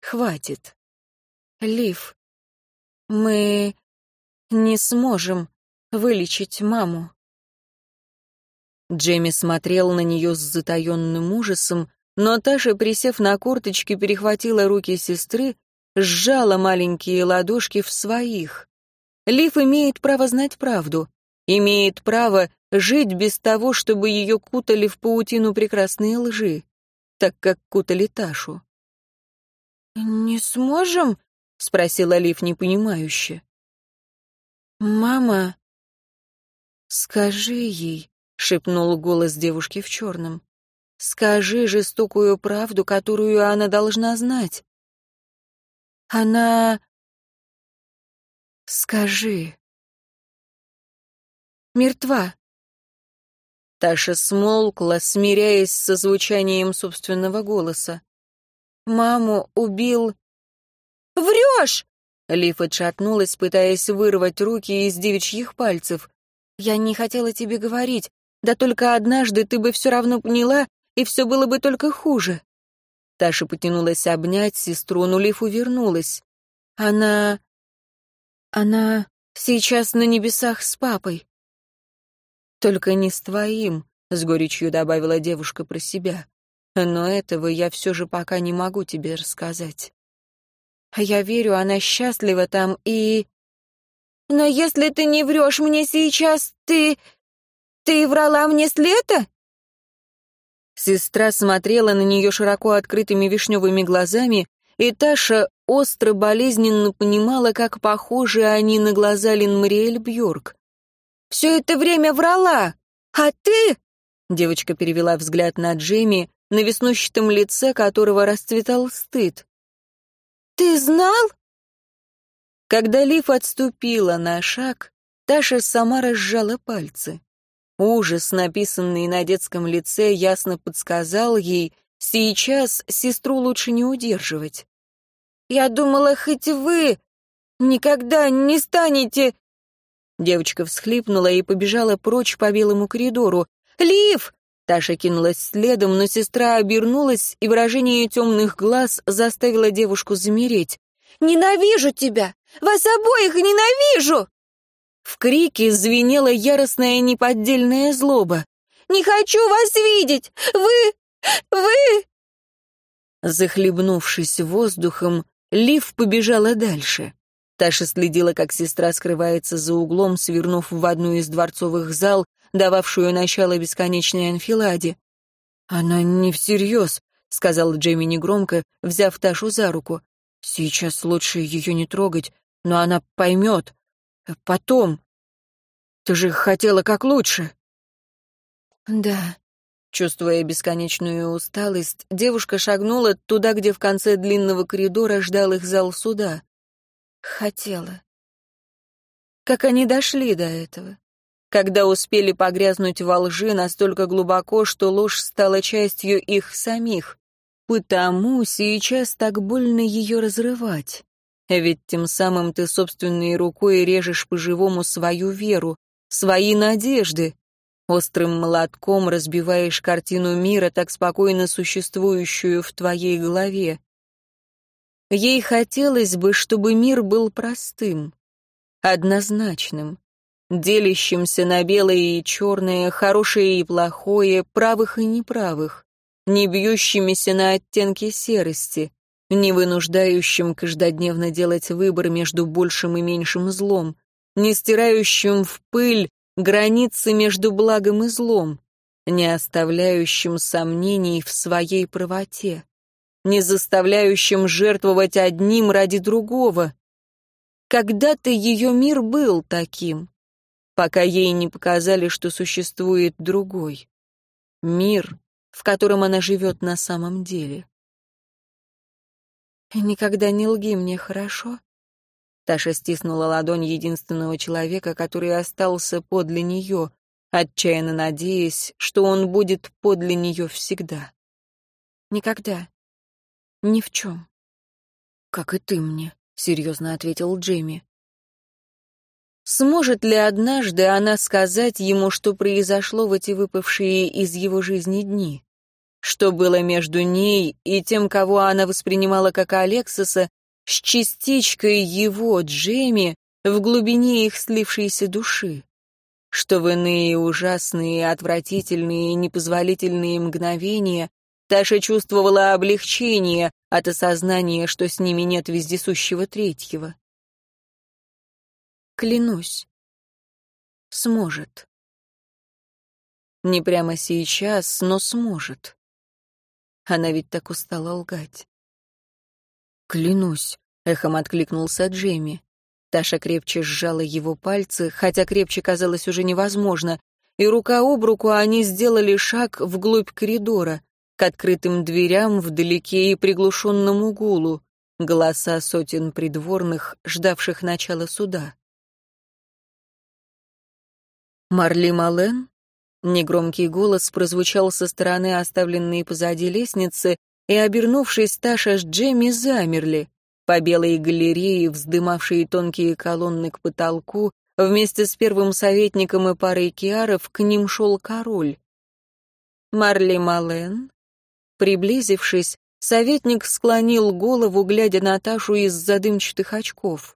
Хватит. Лив, мы не сможем вылечить маму. Джейми смотрел на нее с затаенным ужасом, но Таша, присев на корточки, перехватила руки сестры, сжала маленькие ладошки в своих. Лив имеет право знать правду, имеет право жить без того, чтобы ее кутали в паутину прекрасной лжи, так как кутали Ташу. «Не сможем?» — спросила Лив непонимающе. «Мама...» «Скажи ей», — шепнул голос девушки в черном. «Скажи жестокую правду, которую она должна знать. Она... Скажи. Мертва. Таша смолкла, смиряясь со звучанием собственного голоса. Маму убил... «Врешь!» Лиф отшатнулась, пытаясь вырвать руки из девичьих пальцев. «Я не хотела тебе говорить. Да только однажды ты бы все равно поняла, и все было бы только хуже. Таша потянулась обнять сестру, но Лиф увернулась. Она... Она сейчас на небесах с папой. Только не с твоим, — с горечью добавила девушка про себя. Но этого я все же пока не могу тебе рассказать. Я верю, она счастлива там и... Но если ты не врешь мне сейчас, ты... Ты врала мне с лета? Сестра смотрела на нее широко открытыми вишневыми глазами, и Таша остро болезненно понимала, как похожи они на глаза Лин-Мариэль Бьорк. «Все это время врала! А ты...» Девочка перевела взгляд на Джейми, на веснущатом лице которого расцветал стыд. «Ты знал?» Когда Лив отступила на шаг, Таша сама разжала пальцы. Ужас, написанный на детском лице, ясно подсказал ей, сейчас сестру лучше не удерживать. «Я думала, хоть вы никогда не станете...» Девочка всхлипнула и побежала прочь по белому коридору. «Лив!» Таша кинулась следом, но сестра обернулась, и выражение темных глаз заставило девушку замереть. «Ненавижу тебя! Вас обоих ненавижу!» В крике звенела яростная неподдельная злоба. «Не хочу вас видеть! Вы... вы...» Захлебнувшись воздухом, Лив побежала дальше. Таша следила, как сестра скрывается за углом, свернув в одну из дворцовых зал, дававшую начало бесконечной анфиладе. «Она не всерьез», — сказал Джейми негромко, взяв Ташу за руку. «Сейчас лучше ее не трогать, но она поймет. Потом. Ты же хотела как лучше. Да. Чувствуя бесконечную усталость, девушка шагнула туда, где в конце длинного коридора ждал их зал суда. Хотела. Как они дошли до этого? Когда успели погрязнуть во лжи настолько глубоко, что ложь стала частью их самих. Потому сейчас так больно ее разрывать. Ведь тем самым ты собственной рукой режешь по-живому свою веру, свои надежды. Острым молотком разбиваешь картину мира, так спокойно существующую в твоей голове. Ей хотелось бы, чтобы мир был простым, однозначным, делящимся на белое и черное, хорошее и плохое, правых и неправых, не бьющимися на оттенки серости, не вынуждающим каждодневно делать выбор между большим и меньшим злом, не стирающим в пыль границы между благом и злом, не оставляющим сомнений в своей правоте, не заставляющим жертвовать одним ради другого. Когда-то ее мир был таким, пока ей не показали, что существует другой. Мир, в котором она живет на самом деле. «Никогда не лги мне, хорошо?» Таша стиснула ладонь единственного человека, который остался подле нее, отчаянно надеясь, что он будет подле нее всегда. «Никогда. Ни в чем». «Как и ты мне», — серьезно ответил Джейми. Сможет ли однажды она сказать ему, что произошло в эти выпавшие из его жизни дни? Что было между ней и тем, кого она воспринимала как Алексиса, с частичкой его, Джейми, в глубине их слившейся души? Что в иные ужасные, отвратительные и непозволительные мгновения Таша чувствовала облегчение от осознания, что с ними нет вездесущего третьего. Клянусь. Сможет. Не прямо сейчас, но сможет. Она ведь так устала лгать. «Клянусь», — эхом откликнулся Джейми. Таша крепче сжала его пальцы, хотя крепче казалось уже невозможно, и рука об руку они сделали шаг вглубь коридора, к открытым дверям вдалеке и приглушенному гулу, голоса сотен придворных, ждавших начала суда. «Марли Мален?» Негромкий голос прозвучал со стороны оставленной позади лестницы, и, обернувшись, Таша с Джемми замерли. По белой галерее, вздымавшие тонкие колонны к потолку, вместе с первым советником и парой киаров к ним шел король. «Марли Мален?» Приблизившись, советник склонил голову, глядя на Ташу из задымчатых очков.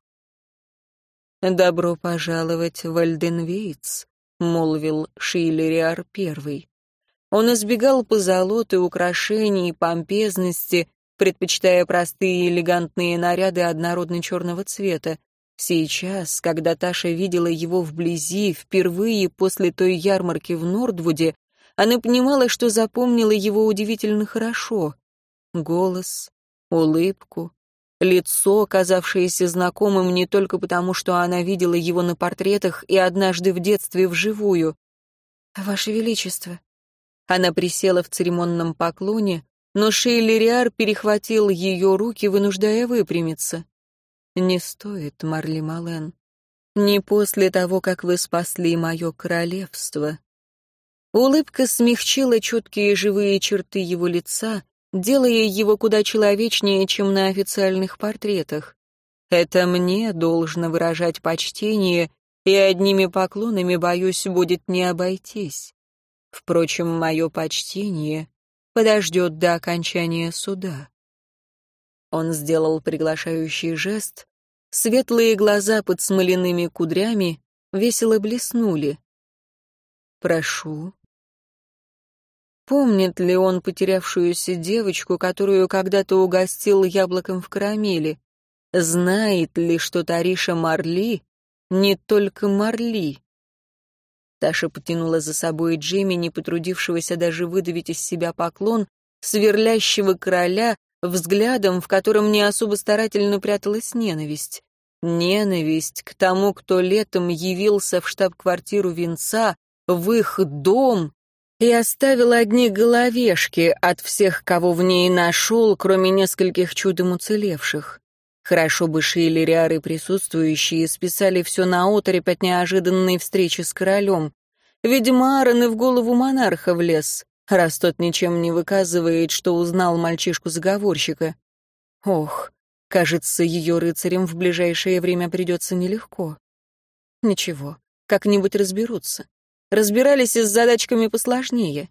«Добро пожаловать в Альденвейц», — молвил Шейлериар первый. Он избегал позолоты, украшений, помпезности, предпочитая простые элегантные наряды однородно черного цвета. Сейчас, когда Таша видела его вблизи, впервые после той ярмарки в Нордвуде, она понимала, что запомнила его удивительно хорошо. Голос, улыбку, лицо, казавшееся знакомым не только потому, что она видела его на портретах и однажды в детстве вживую. «Ваше Величество». Она присела в церемонном поклоне, но Шейли Риар перехватил ее руки, вынуждая выпрямиться. «Не стоит, Марли Мален. Не после того, как вы спасли мое королевство». Улыбка смягчила четкие живые черты его лица, делая его куда человечнее, чем на официальных портретах. Это мне должно выражать почтение, и одними поклонами, боюсь, будет не обойтись. Впрочем, мое почтение подождет до окончания суда. Он сделал приглашающий жест, светлые глаза под смоляными кудрями весело блеснули. «Прошу, Помнит ли он потерявшуюся девочку, которую когда-то угостил яблоком в карамели? Знает ли, что Тариша Марли не только Марли? Таша потянула за собой Джимми, не потрудившегося даже выдавить из себя поклон, сверлящего короля, взглядом, в котором не особо старательно пряталась ненависть. Ненависть к тому, кто летом явился в штаб-квартиру Винца, в их дом и оставил одни головешки от всех, кого в ней нашел, кроме нескольких чудом уцелевших. Хорошо бы шейлериары присутствующие списали все на оторопь от неожиданной встречи с королем. Видимо, Аарон и в голову монарха влез, раз тот ничем не выказывает, что узнал мальчишку-заговорщика. Ох, кажется, ее рыцарям в ближайшее время придется нелегко. Ничего, как-нибудь разберутся разбирались с задачками посложнее.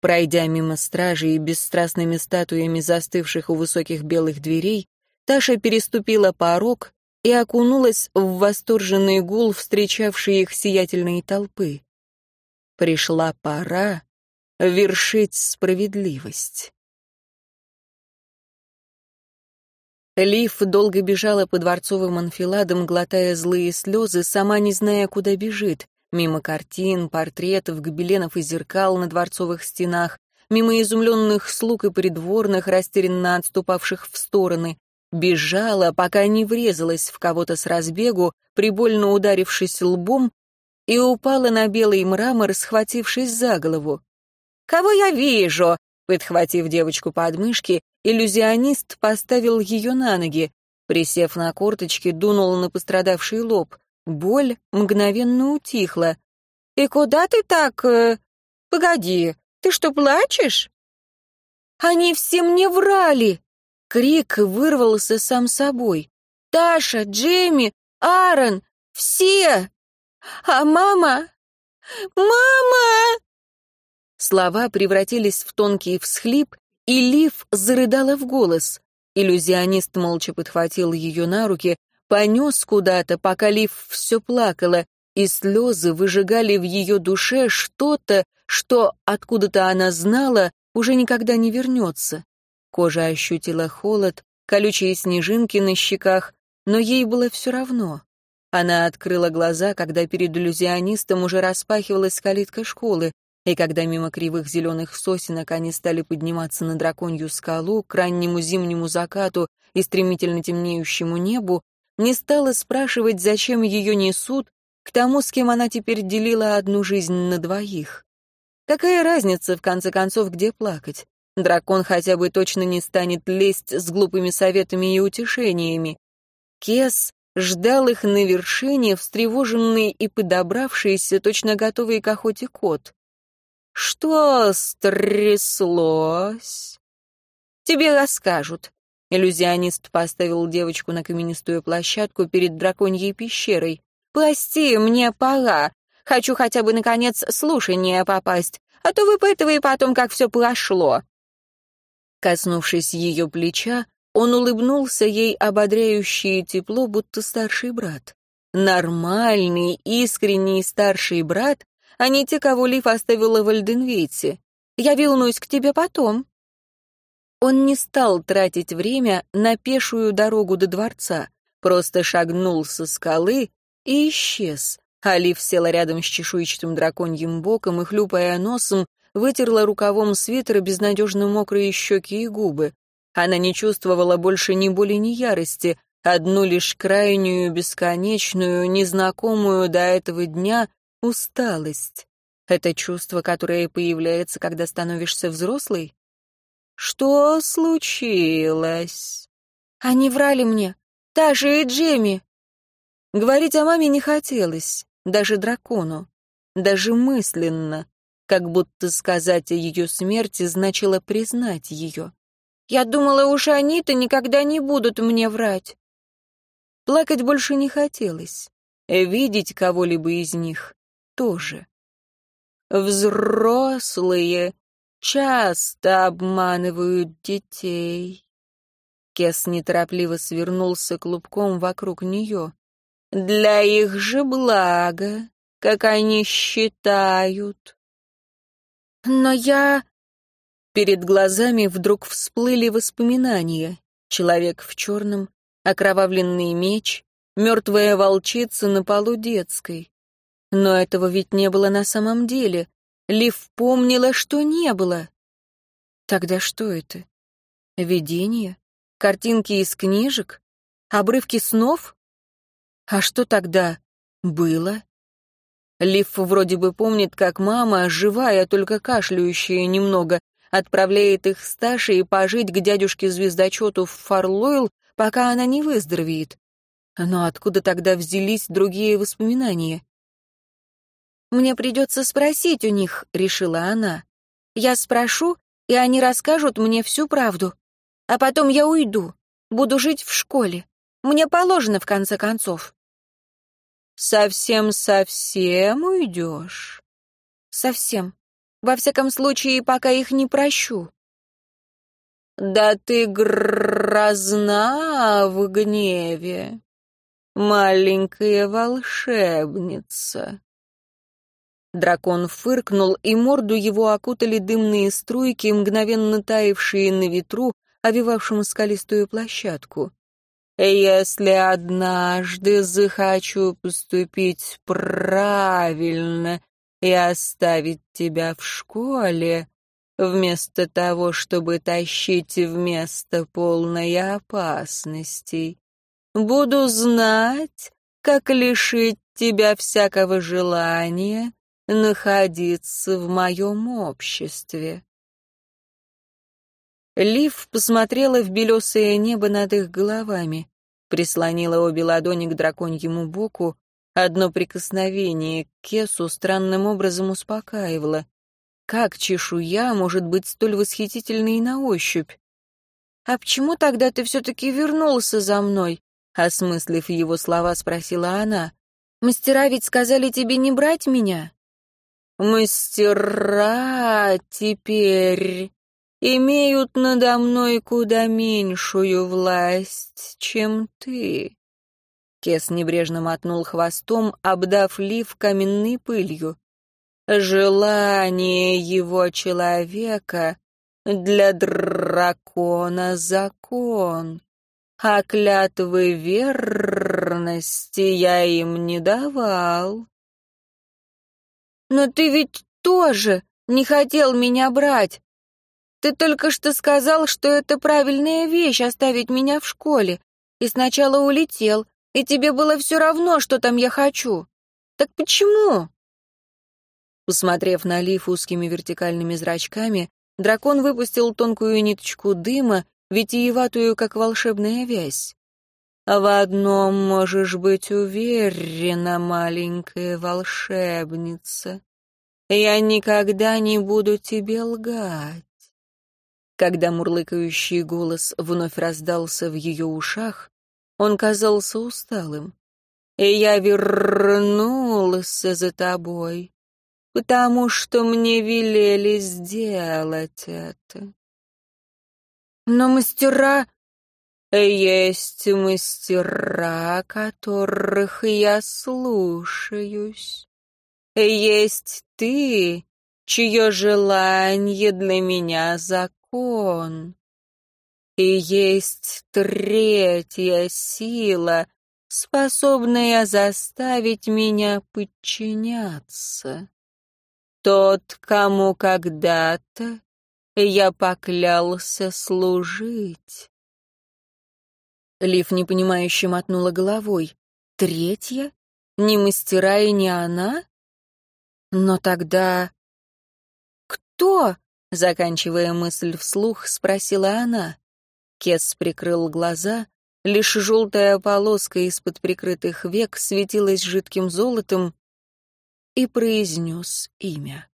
Пройдя мимо стражи и бесстрастными статуями застывших у высоких белых дверей, Таша переступила порог и окунулась в восторженный гул, встречавший их сиятельные толпы. Пришла пора вершить справедливость. Лив долго бежала по дворцовым анфиладам, глотая злые слезы, сама не зная, куда бежит мимо картин, портретов, гобеленов и зеркал на дворцовых стенах, мимо изумленных слуг и придворных, растерянно отступавших в стороны, бежала, пока не врезалась в кого-то с разбегу, прибольно ударившись лбом, и упала на белый мрамор, схватившись за голову. «Кого я вижу?» Подхватив девочку под мышки, иллюзионист поставил ее на ноги. Присев на корточки, дунул на пострадавший лоб. Боль мгновенно утихла. И куда ты так... Э... Погоди, ты что, плачешь?» «Они все мне врали!» Крик вырвался сам собой. «Таша, Джейми, Аарон, все! А мама... Мама!» Слова превратились в тонкий всхлип, и Лив зарыдала в голос. Иллюзионист молча подхватил ее на руки, понес куда-то, пока Лив все плакала, и слезы выжигали в ее душе что-то, что, откуда-то она знала, уже никогда не вернется. Кожа ощутила холод, колючие снежинки на щеках, но ей было все равно. Она открыла глаза, когда перед иллюзионистом уже распахивалась калитка школы, и когда мимо кривых зеленых сосенок они стали подниматься на драконью скалу, к раннему зимнему закату и стремительно темнеющему небу, не стала спрашивать, зачем ее несут, к тому, с кем она теперь делила одну жизнь на двоих. Какая разница, в конце концов, где плакать? Дракон хотя бы точно не станет лезть с глупыми советами и утешениями. Кес ждал их на вершине, встревоженный и подобравшийся, точно готовый к охоте кот. «Что стряслось?» «Тебе расскажут». Иллюзионист поставил девочку на каменистую площадку перед драконьей пещерой. «Прости, мне пора. Хочу хотя бы, наконец, слушание попасть, а то выпытывай потом, как все прошло». Коснувшись ее плеча, он улыбнулся ей ободряющее тепло, будто старший брат. Нормальный, искренний старший брат, а не те, кого Лив оставила в Альденвейте. Я вернусь к тебе потом. Он не стал тратить время на пешую дорогу до дворца, просто шагнул со скалы и исчез. Алиф села рядом с чешуйчатым драконьим боком и, хлюпая носом, вытерла рукавом свитера безнадежно мокрые щеки и губы. Она не чувствовала больше ни боли, ни ярости, одну лишь крайнюю, бесконечную, незнакомую до этого дня усталость. Это чувство, которое появляется, когда становишься взрослой? Что случилось? Они врали мне. Таша и Джемми. Говорить о маме не хотелось, даже дракону, даже мысленно, как будто сказать о ее смерти значило признать ее. Я думала, уж они-то никогда не будут мне врать. Плакать больше не хотелось. Видеть кого-либо из них тоже. Взрослые часто обманывают детей. Кес неторопливо свернулся клубком вокруг нее. Для их же блага, как они считают. Но я... Перед глазами вдруг всплыли воспоминания. Человек в черном, окровавленный меч, мертвая волчица на полу детской. Но этого ведь не было на самом деле. Лив помнила, что не было. Тогда что это? Видение? Картинки из книжек? Обрывки снов? А что тогда было? Лив вроде бы помнит, как мама, живая, только кашляющая немного, отправляет их с Ташей пожить к дядюшке-звездочету в Фарлойл, пока она не выздоровеет. Но откуда тогда взялись другие воспоминания? «Мне придется спросить у них», — решила она. «Я спрошу, и они расскажут мне всю правду. А потом я уйду, буду жить в школе. Мне положено, в конце концов». «Совсем-совсем уйдешь?» «Совсем. Во всяком случае, пока их не прощу. Да ты грозна в гневе, маленькая волшебница. Дракон фыркнул, и морду его окутали дымные струйки, мгновенно таявшие на ветру, овивавшем скалистую площадку. «Если однажды захочу поступить правильно и оставить тебя в школе, вместо того, чтобы тащить в место полной опасностей. Буду знать, как лишить тебя всякого желания находиться в моем обществе. Лив посмотрела в белесое небо над их головами, прислонила обе ладони к драконьему боку, Одно прикосновение к кесу странным образом успокаивало. Как чешуя может быть столь восхитительной на ощупь? «А почему тогда ты все-таки вернулся за мной?» Осмыслив его слова, спросила она. «Мастера ведь сказали тебе не брать меня?» «Мастера теперь имеют надо мной куда меньшую власть, чем ты». Кес небрежно мотнул хвостом, обдав лиф каменной пылью. «Желание его человека для дракона закон, а клятвы верности я им не давал». «Но ты ведь тоже не хотел меня брать. Ты только что сказал, что это правильная вещь — оставить меня в школе, и сначала улетел, и тебе было все равно, что там я хочу. Так почему?» Посмотрев на Лив узкими вертикальными зрачками, дракон выпустил тонкую ниточку дыма, витиеватую, как волшебная вязь. «В одном можешь быть уверена, маленькая волшебница. Я никогда не буду тебе лгать». Когда мурлыкающий голос вновь раздался в ее ушах, он казался усталым. «И я вернулся за тобой, потому что мне велели сделать это». «Но мастера...» «Есть мастера, которых я слушаюсь. Есть ты, чье желание для меня закон. И есть третья сила, способная заставить меня подчиняться. Тот, кому когда-то я поклялся служить. Лив непонимающе мотнула головой. Третья? Не мастера и не она? Но тогда... Кто? Заканчивая мысль вслух, спросила она. Кес прикрыл глаза, лишь желтая полоска из-под прикрытых век светилась жидким золотом и произнес имя.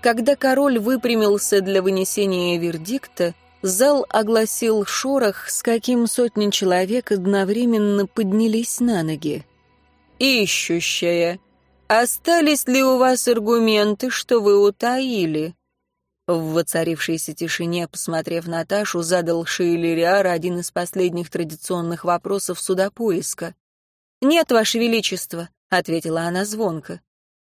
Когда король выпрямился для вынесения вердикта, зал огласил шорох, с каким сотни человек одновременно поднялись на ноги. «Ищущая, остались ли у вас аргументы, что вы утаили?» В воцарившейся тишине, посмотрев Наташу, задал Шейлериар один из последних традиционных вопросов судопоиска. «Нет, Ваше Величество», — ответила она звонко.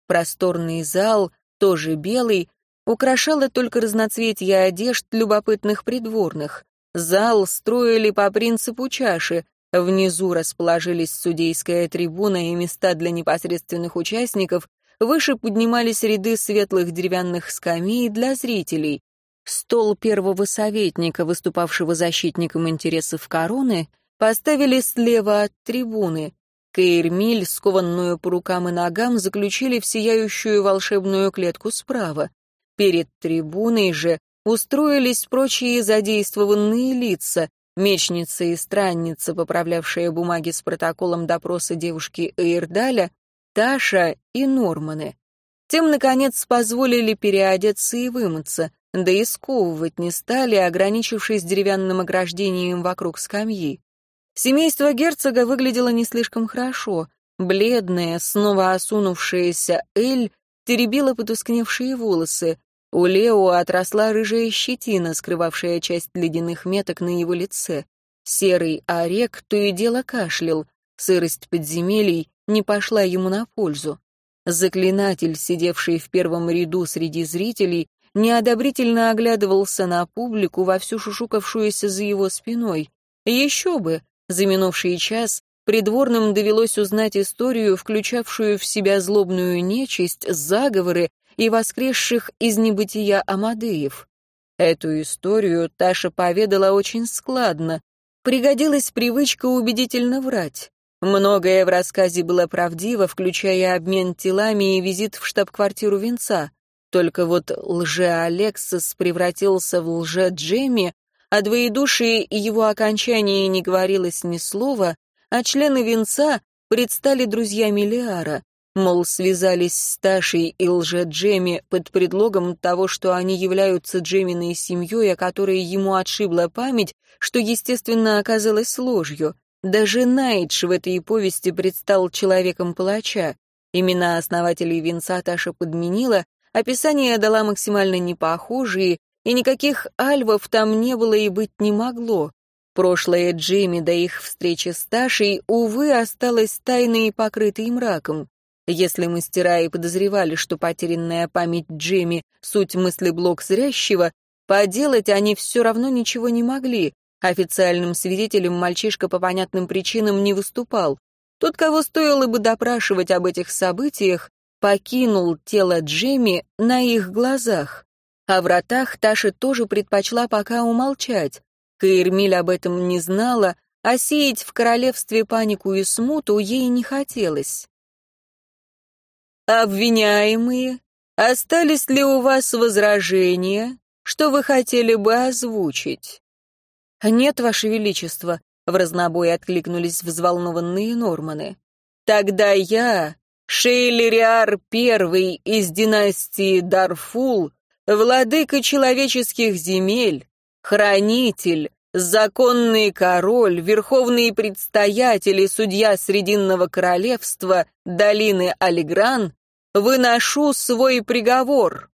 Просторный зал, тоже белый, украшало только разноцветье одежд любопытных придворных. Зал строили по принципу чаши. Внизу расположились судейская трибуна и места для непосредственных участников, выше поднимались ряды светлых деревянных скамей для зрителей. Стол первого советника, выступавшего защитником интересов короны, поставили слева от трибуны. Каирмиль, скованную по рукам и ногам, заключили в сияющую волшебную клетку справа. Перед трибуной же устроились прочие задействованные лица, мечница и странница, поправлявшая бумаги с протоколом допроса девушки Эйрдаля, Таша и Норманы. Тем, наконец, позволили переодеться и вымыться, да и сковывать не стали, ограничившись деревянным ограждением вокруг скамьи. Семейство герцога выглядело не слишком хорошо. Бледная, снова осунувшаяся Эль теребила потускневшие волосы. У Лео отросла рыжая щетина, скрывавшая часть ледяных меток на его лице. Серый орек то и дело кашлял. Сырость подземелий не пошла ему на пользу. Заклинатель, сидевший в первом ряду среди зрителей, неодобрительно оглядывался на публику, вовсю шушукавшуюся за его спиной. Еще бы, за минувший час придворным довелось узнать историю, включавшую в себя злобную нечисть, заговоры и воскресших из небытия Амадеев. Эту историю Таша поведала очень складно. Пригодилась привычка убедительно врать. Многое в рассказе было правдиво, включая обмен телами и визит в штаб-квартиру венца. Только вот лже-Алексис превратился в лже-Джемми, а двоедушие и его окончание не говорилось ни слова, а члены венца предстали друзьями Лиара, мол, связались с Ташей и лже-Джемми под предлогом того, что они являются Джеминой семьей, о которой ему отшибла память, что, естественно, оказалось ложью. Даже Найдж в этой повести предстал человеком палача. Имена основателей венца Таша подменила, Описание дала максимально непохожие, и никаких альвов там не было и быть не могло. Прошлое Джимми до их встречи с Ташей, увы, осталось тайной и покрытой мраком. Если мастера и подозревали, что потерянная память Джимми — суть мыслеблок зрящего, поделать они все равно ничего не могли. Официальным свидетелем мальчишка по понятным причинам не выступал. Тот, кого стоило бы допрашивать об этих событиях, покинул тело Джимми на их глазах. О вратах Таша тоже предпочла пока умолчать. Каирмиль об этом не знала, а сеять в королевстве панику и смуту ей не хотелось. «Обвиняемые, остались ли у вас возражения, что вы хотели бы озвучить?» «Нет, Ваше Величество», — в разнобой откликнулись взволнованные Норманы. «Тогда я Шейлериар I из династии Дарфул, владыка человеческих земель, хранитель, законный король, верховный предстоятель и судья Срединного королевства долины Алигран, выношу свой приговор.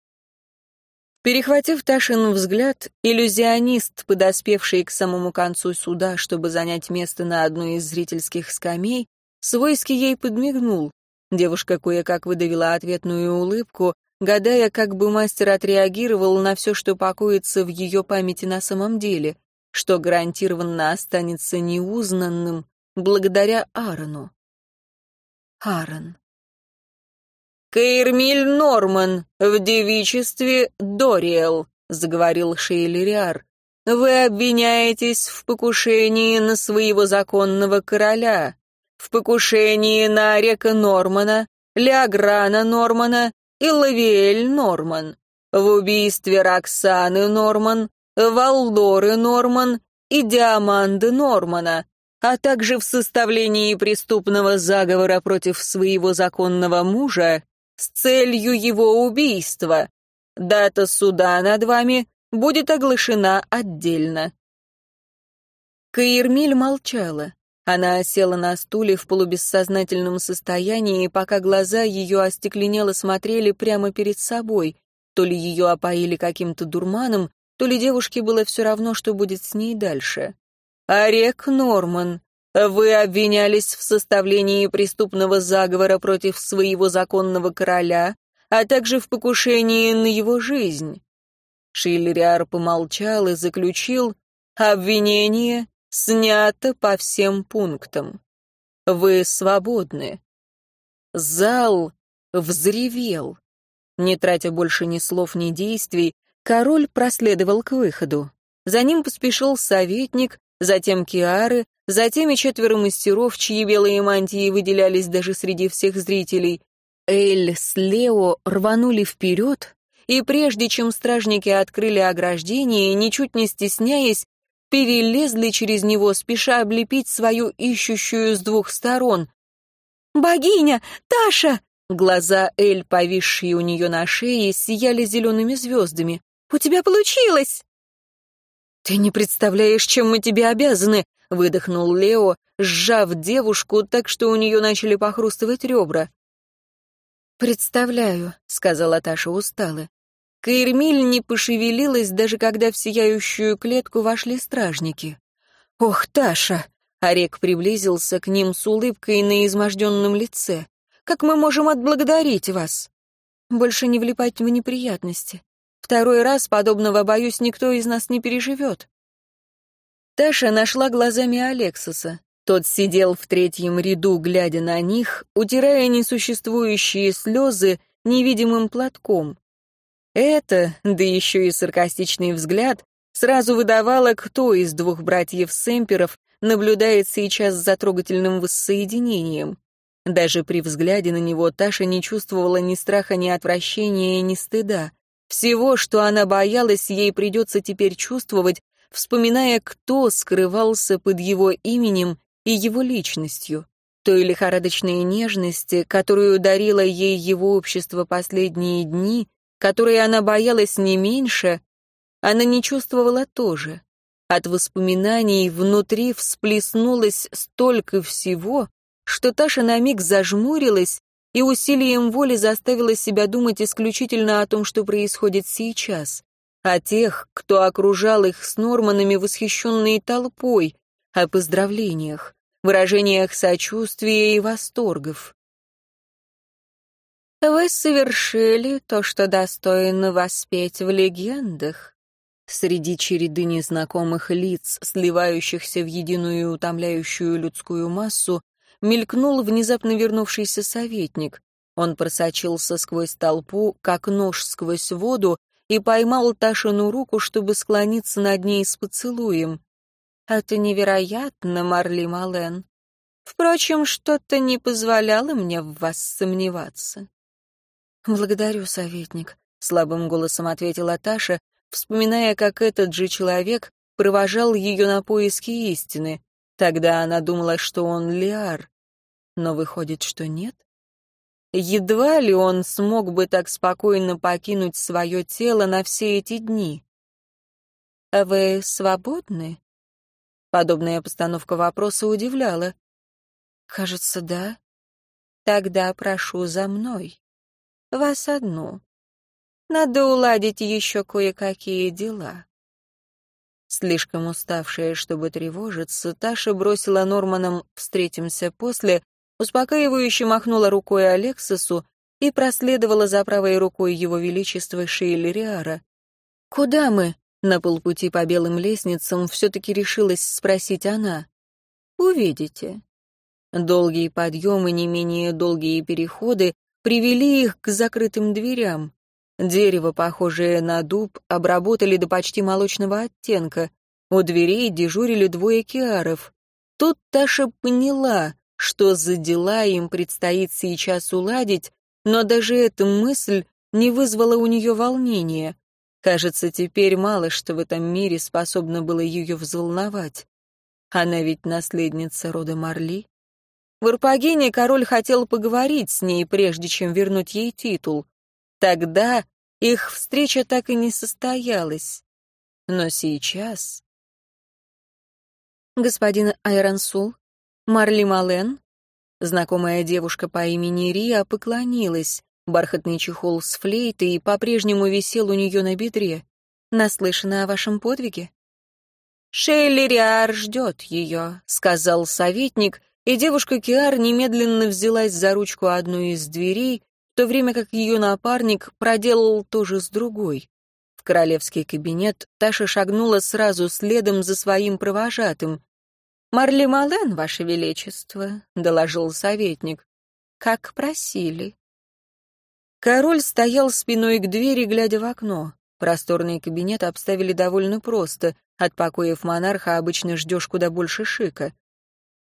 Перехватив Ташин взгляд, иллюзионист, подоспевший к самому концу суда, чтобы занять место на одной из зрительских скамей, свойски ей подмигнул. Девушка кое-как выдавила ответную улыбку, гадая, как бы мастер отреагировал на все, что покоится в ее памяти на самом деле, что гарантированно останется неузнанным благодаря Аарону. Аарон. «Каирмиль Норман в девичестве Дориэл», — заговорил Шейлериар. «Вы обвиняетесь в покушении на своего законного короля в покушении на Река Нормана, Леограна Нормана и Лавиэль Норман, в убийстве Роксаны Норман, Валдоры Норман и Диаманды Нормана, а также в составлении преступного заговора против своего законного мужа с целью его убийства. Дата суда над вами будет оглашена отдельно. Каирмиль молчала. Она села на стуле в полубессознательном состоянии, пока глаза ее остекленело смотрели прямо перед собой. То ли ее опоили каким-то дурманом, то ли девушке было все равно, что будет с ней дальше. «Орек Норман, вы обвинялись в составлении преступного заговора против своего законного короля, а также в покушении на его жизнь». Шиллериар помолчал и заключил, «Обвинение снято по всем пунктам. Вы свободны. Зал взревел. Не тратя больше ни слов, ни действий, король проследовал к выходу. За ним поспешил советник, затем Киары, затем и четверо мастеров, чьи белые мантии выделялись даже среди всех зрителей. Эль с Лео рванули вперед, и прежде чем стражники открыли ограждение, ничуть не стесняясь, перелезли через него, спеша облепить свою ищущую с двух сторон. «Богиня! Таша!» Глаза Эль, повисшие у нее на шее, сияли зелеными звездами. «У тебя получилось!» «Ты не представляешь, чем мы тебе обязаны!» — выдохнул Лео, сжав девушку так, что у нее начали похрустывать ребра. «Представляю», — сказала Таша устало. Каирмиль не пошевелилась, даже когда в сияющую клетку вошли стражники. «Ох, Таша!» — Орек приблизился к ним с улыбкой на изможденном лице. «Как мы можем отблагодарить вас?» «Больше не влипать в неприятности. Второй раз подобного, боюсь, никто из нас не переживет». Таша нашла глазами Алексоса. Тот сидел в третьем ряду, глядя на них, утирая несуществующие слезы невидимым платком. Это, да еще и саркастичный взгляд, сразу выдавало, кто из двух братьев Сэмперов наблюдает сейчас за трогательным воссоединением. Даже при взгляде на него Таша не чувствовала ни страха, ни отвращения, ни стыда. Всего, что она боялась, ей придется теперь чувствовать, вспоминая, кто скрывался под его именем и его личностью. Той лихорадочной нежности, которую дарило ей его общество последние дни, которой она боялась не меньше, она не чувствовала тоже. От воспоминаний внутри всплеснулось столько всего, что Таша на миг зажмурилась и усилием воли заставила себя думать исключительно о том, что происходит сейчас, о тех, кто окружал их с Норманами восхищенной толпой, о поздравлениях, выражениях сочувствия и восторгов. «Вы совершили то, что достойно воспеть в легендах», Среди череды незнакомых лиц, сливающихся в единую утомляющую людскую массу, мелькнул внезапно вернувшийся советник. Он просочился сквозь толпу, как нож сквозь воду, и поймал Ташину руку, чтобы склониться над ней с поцелуем. «Это невероятно, Марли Мален. Впрочем, что-то не позволяло мне в вас сомневаться». «Благодарю, советник», — слабым голосом ответила Таша, вспоминая, как этот же человек провожал ее на поиски истины. Тогда она думала, что он Лиар. Но выходит, что нет. Едва ли он смог бы так спокойно покинуть свое тело на все эти дни. «А вы свободны?» Подобная постановка вопроса удивляла. «Кажется, да». «Тогда прошу за мной. Вас одну. Надо уладить еще кое-какие дела. Слишком уставшая, чтобы тревожиться, Таша бросила Норманом «встретимся после», успокаивающе махнула рукой Алексису и проследовала за правой рукой его величества Шейлериара. «Куда мы?» — на полпути по белым лестницам все-таки решилась спросить она. «Увидите». Долгие подъемы, не менее долгие переходы привели их к закрытым дверям. Дерево, похожее на дуб, обработали до почти молочного оттенка. У дверей дежурили двое киаров. Тут Таша поняла, что за дела им предстоит сейчас уладить, но даже эта мысль не вызвала у нее волнения. Кажется, теперь мало что в этом мире способно было ее взволновать. Она ведь наследница рода Марли. В Арпагене король хотел поговорить с ней, прежде чем вернуть ей титул. Тогда их встреча так и не состоялась. Но сейчас... Господин Айрансул, Марли Мален, знакомая девушка по имени Рия, поклонилась. Бархатный чехол с флейтой по-прежнему висел у нее на бедре. Наслышана о вашем подвиге? «Шейли Риар ждет ее», — сказал советник, и девушка Киар немедленно взялась за ручку одной из дверей, в то время как ее напарник проделал то же с другой. В королевский кабинет Таша шагнула сразу следом за своим провожатым. «Марли Мален, ваше величество», — доложил советник. «Как просили». Король стоял спиной к двери, глядя в окно. Просторный кабинет обставили довольно просто. От покоев монарха обычно ждешь куда больше шика.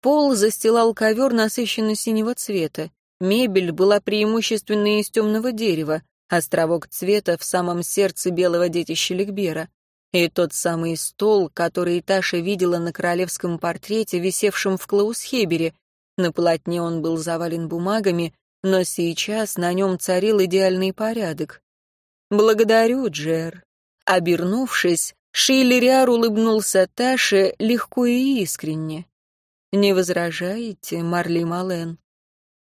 Пол застилал ковер насыщенно-синего цвета. Мебель была преимущественно из темного дерева, островок цвета в самом сердце белого детища Ликбера. И тот самый стол, который Таша видела на королевском портрете, висевшем в Клаусхебере. На полотне он был завален бумагами, но сейчас на нем царил идеальный порядок. «Благодарю, Джер». Обернувшись, Шейлериар улыбнулся Таше легко и искренне. «Не возражаете, Марли Мален?»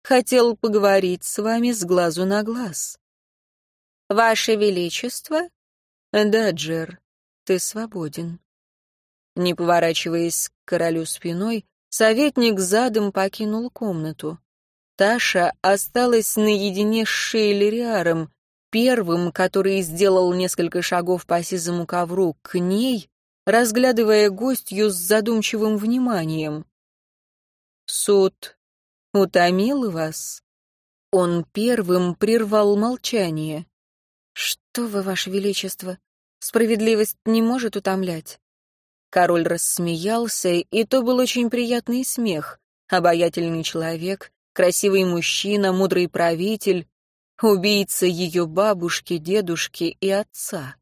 Хотел поговорить с вами с глазу на глаз». «Ваше Величество?» «Да, Джер, ты свободен». Не поворачиваясь к королю спиной, советник задом покинул комнату. Таша осталась наедине с Шейлериаром, первым, который сделал несколько шагов по сизому ковру к ней, разглядывая гостью с задумчивым вниманием. Суд утомил вас?» Он первым прервал молчание. «Что вы, ваше величество, справедливость не может утомлять?» Король рассмеялся, и то был очень приятный смех. Обаятельный человек, красивый мужчина, мудрый правитель, убийца ее бабушки, дедушки и отца.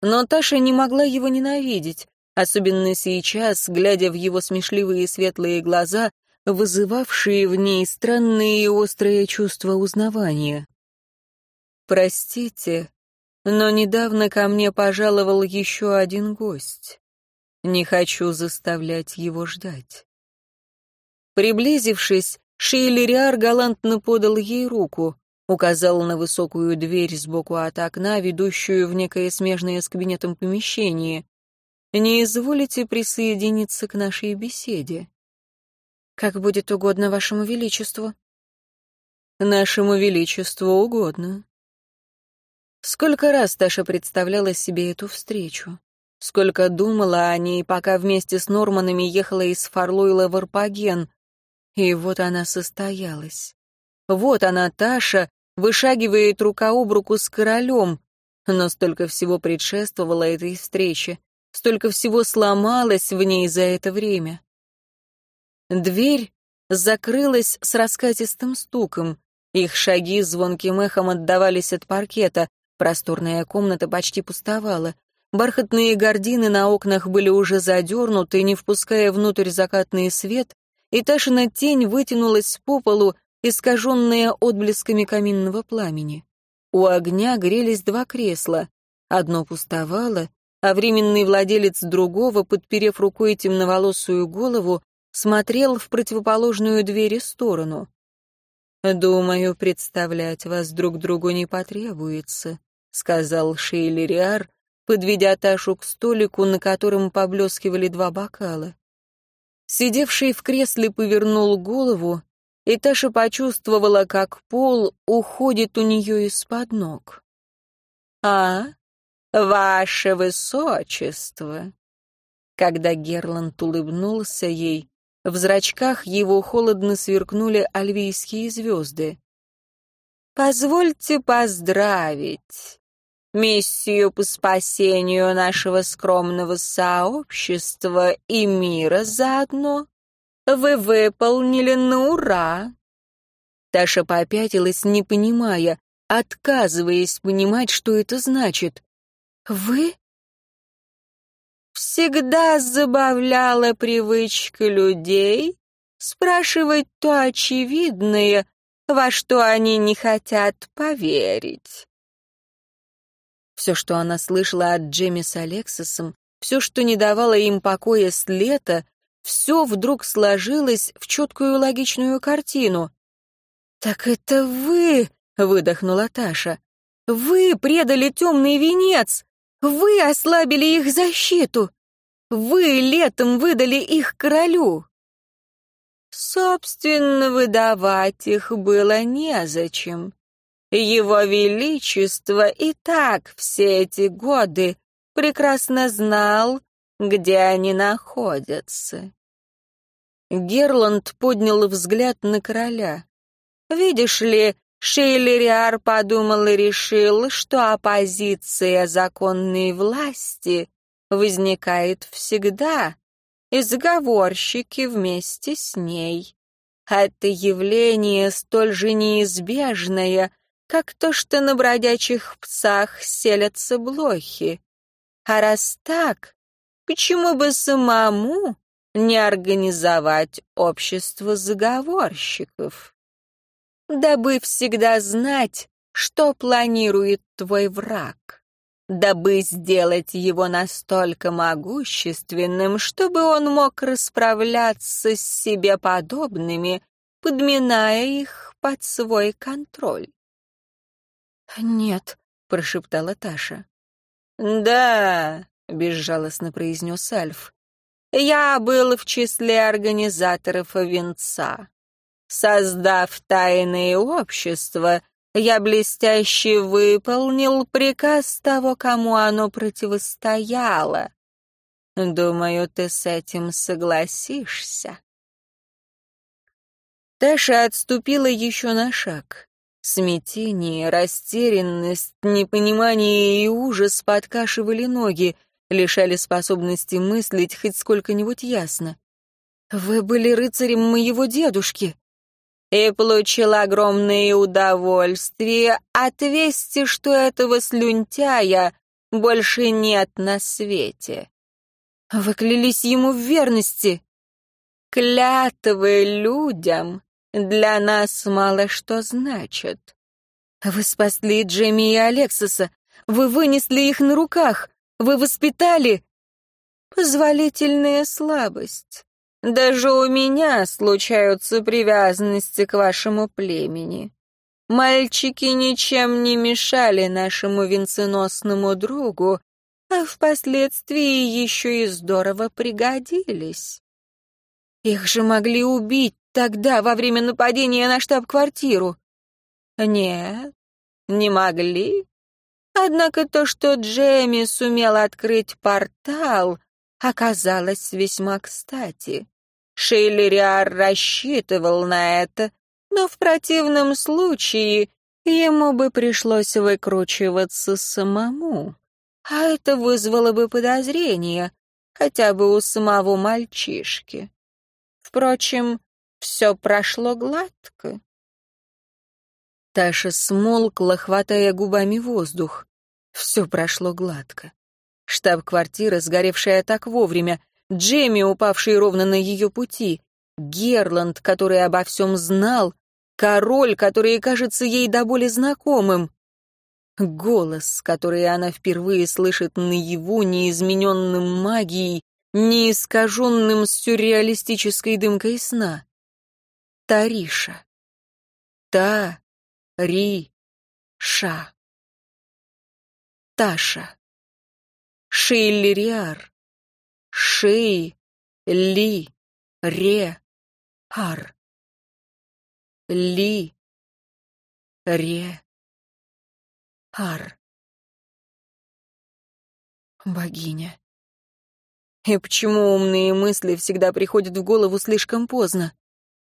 Но Таша не могла его ненавидеть, особенно сейчас, глядя в его смешливые светлые глаза, вызывавшие в ней странные и острые чувства узнавания. «Простите, но недавно ко мне пожаловал еще один гость. Не хочу заставлять его ждать». Приблизившись, Шейлериар галантно подал ей руку, указал на высокую дверь сбоку от окна, ведущую в некое смежное с кабинетом помещение. «Не изволите присоединиться к нашей беседе?» «Как будет угодно вашему величеству». «Нашему величеству угодно». Сколько раз Таша представляла себе эту встречу. Сколько думала о ней, пока вместе с Норманами ехала из Фарлойла в Арпаген. И вот она состоялась. Вот она, Таша, вышагивает рука об руку с королем. Но столько всего предшествовало этой встрече. Столько всего сломалось в ней за это время. Дверь закрылась с раскатистым стуком. Их шаги звонким эхом отдавались от паркета. Просторная комната почти пустовала. Бархатные гардины на окнах были уже задернуты, не впуская внутрь закатный свет, и Ташина тень вытянулась по полу, искаженная отблесками каминного пламени. У огня грелись два кресла. Одно пустовало, а временный владелец другого, подперев рукой темноволосую голову, смотрел в противоположную двери сторону. «Думаю, представлять вас друг другу не потребуется», — сказал Шейлериар, подведя Ташу к столику, на котором поблескивали два бокала. Сидевший в кресле повернул голову, и Таша почувствовала, как пол уходит у нее из-под ног. «А, ваше высочество!» Когда Герланд улыбнулся ей, в зрачках его холодно сверкнули альвийские звезды. «Позвольте поздравить миссию по спасению нашего скромного сообщества и мира заодно. Вы выполнили на ура!» Таша попятилась, не понимая, отказываясь понимать, что это значит. «Вы?» всегда забавляла привычка людей спрашивать то очевидное, во что они не хотят поверить. Все, что она слышала от Джемми с Алексисом, все, что не давало им покоя с лета, все вдруг сложилось в четкую логичную картину. «Так это вы!» — выдохнула Таша. «Вы предали темный венец! Вы ослабили их защиту! Вы летом выдали их королю!» Собственно, выдавать их было незачем. Его Величество и так все эти годы прекрасно знал, где они находятся. Герланд поднял взгляд на короля. «Видишь ли, Шейлериар подумал и решил, что оппозиция законной власти возникает всегда, и заговорщики вместе с ней. Это явление столь же неизбежное, как то, что на бродячих псах селятся блохи. А раз так, почему бы самому не организовать общество заговорщиков? Дабы всегда знать, что планирует твой враг. Дабы сделать его настолько могущественным, чтобы он мог расправляться с себе подобными, подминая их под свой контроль. «Нет», — прошептала Таша. «Да», — безжалостно произнес Альф, — «я был в числе организаторов венца. Создав тайные общества, я блестяще выполнил приказ того, кому оно противостояло. Думаю, ты с этим согласишься». Таша отступила еще на шаг. Смятение, растерянность, непонимание и ужас подкашивали ноги, лишали способности мыслить хоть сколько-нибудь ясно. «Вы были рыцарем моего дедушки». И получил огромное удовольствие от вести, что этого слюнтяя больше нет на свете. Вы клялись ему в верности. Клятвы людям для нас мало что значат. Вы спасли Джемми и Алексиса, вы вынесли их на руках, вы воспитали... Позволительная слабость. Даже у меня случаются привязанности к вашему племени. Мальчики ничем не мешали нашему венценосному другу, а впоследствии еще и здорово пригодились. Их же могли убить тогда, во время нападения на штаб-квартиру. Нет, не могли. Однако то, что Джемми сумел открыть портал, оказалось весьма кстати. Шейлериар рассчитывал на это, но в противном случае ему бы пришлось выкручиваться самому. А это вызвало бы подозрение, хотя бы у самого мальчишки. Впрочем, все прошло гладко. Таша смолкла, хватая губами воздух. Все прошло гладко. Штаб-квартира, сгоревшая так вовремя, Джемми, упавший ровно на ее пути, Герланд, который обо всем знал, король, который кажется ей до боли знакомым. Голос, который она впервые слышит наяву, неизмененным магией, не искаженным сюрреалистической дымкой сна. Тариша. Та-ри-ша. Таша. Шейлериар. Шей-ли-ре-ар. Ли-ре-ар. Богиня. И почему умные мысли всегда приходят в голову слишком поздно?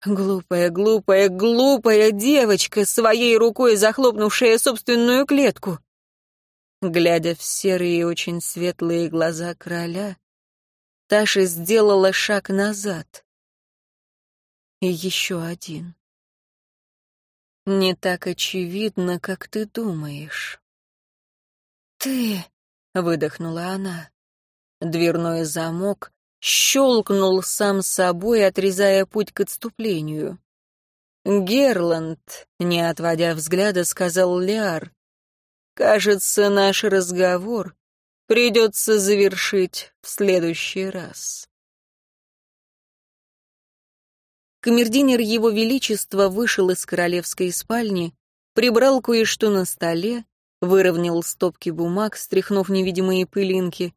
Глупая, глупая, глупая девочка, своей рукой захлопнувшая собственную клетку. Глядя в серые очень светлые глаза короля, Таша сделала шаг назад. И еще один. Не так очевидно, как ты думаешь. «Ты...» — выдохнула она. Дверной замок щелкнул сам собой, отрезая путь к отступлению. «Герланд», — не отводя взгляда, сказал Лиар, «кажется, наш разговор придется завершить в следующий раз». Камердинер Его Величества вышел из королевской спальни, прибрал кое-что на столе, выровнял стопки бумаг, стряхнув невидимые пылинки,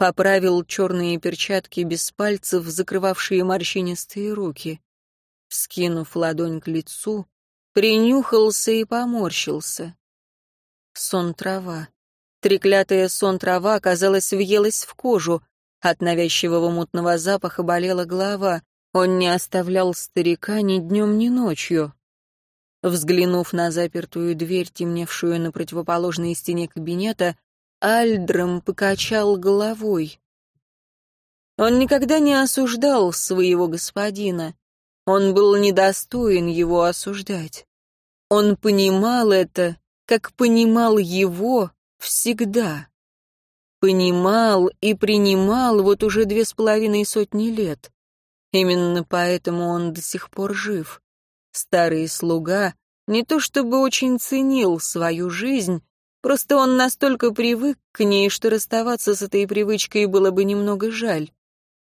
Поправил черные перчатки без пальцев, закрывавшие морщинистые руки. Скинув ладонь к лицу, принюхался и поморщился. Сон трава. Треклятая сон трава, казалось, въелась в кожу. От навязчивого мутного запаха болела голова. Он не оставлял старика ни днем, ни ночью. Взглянув на запертую дверь, темневшую на противоположной стене кабинета, Альдром покачал головой. Он никогда не осуждал своего господина. Он был недостоин его осуждать. Он понимал это, как понимал его всегда. Понимал и принимал вот уже две с половиной сотни лет. Именно поэтому он до сих пор жив. Старый слуга не то чтобы очень ценил свою жизнь, Просто он настолько привык к ней, что расставаться с этой привычкой было бы немного жаль.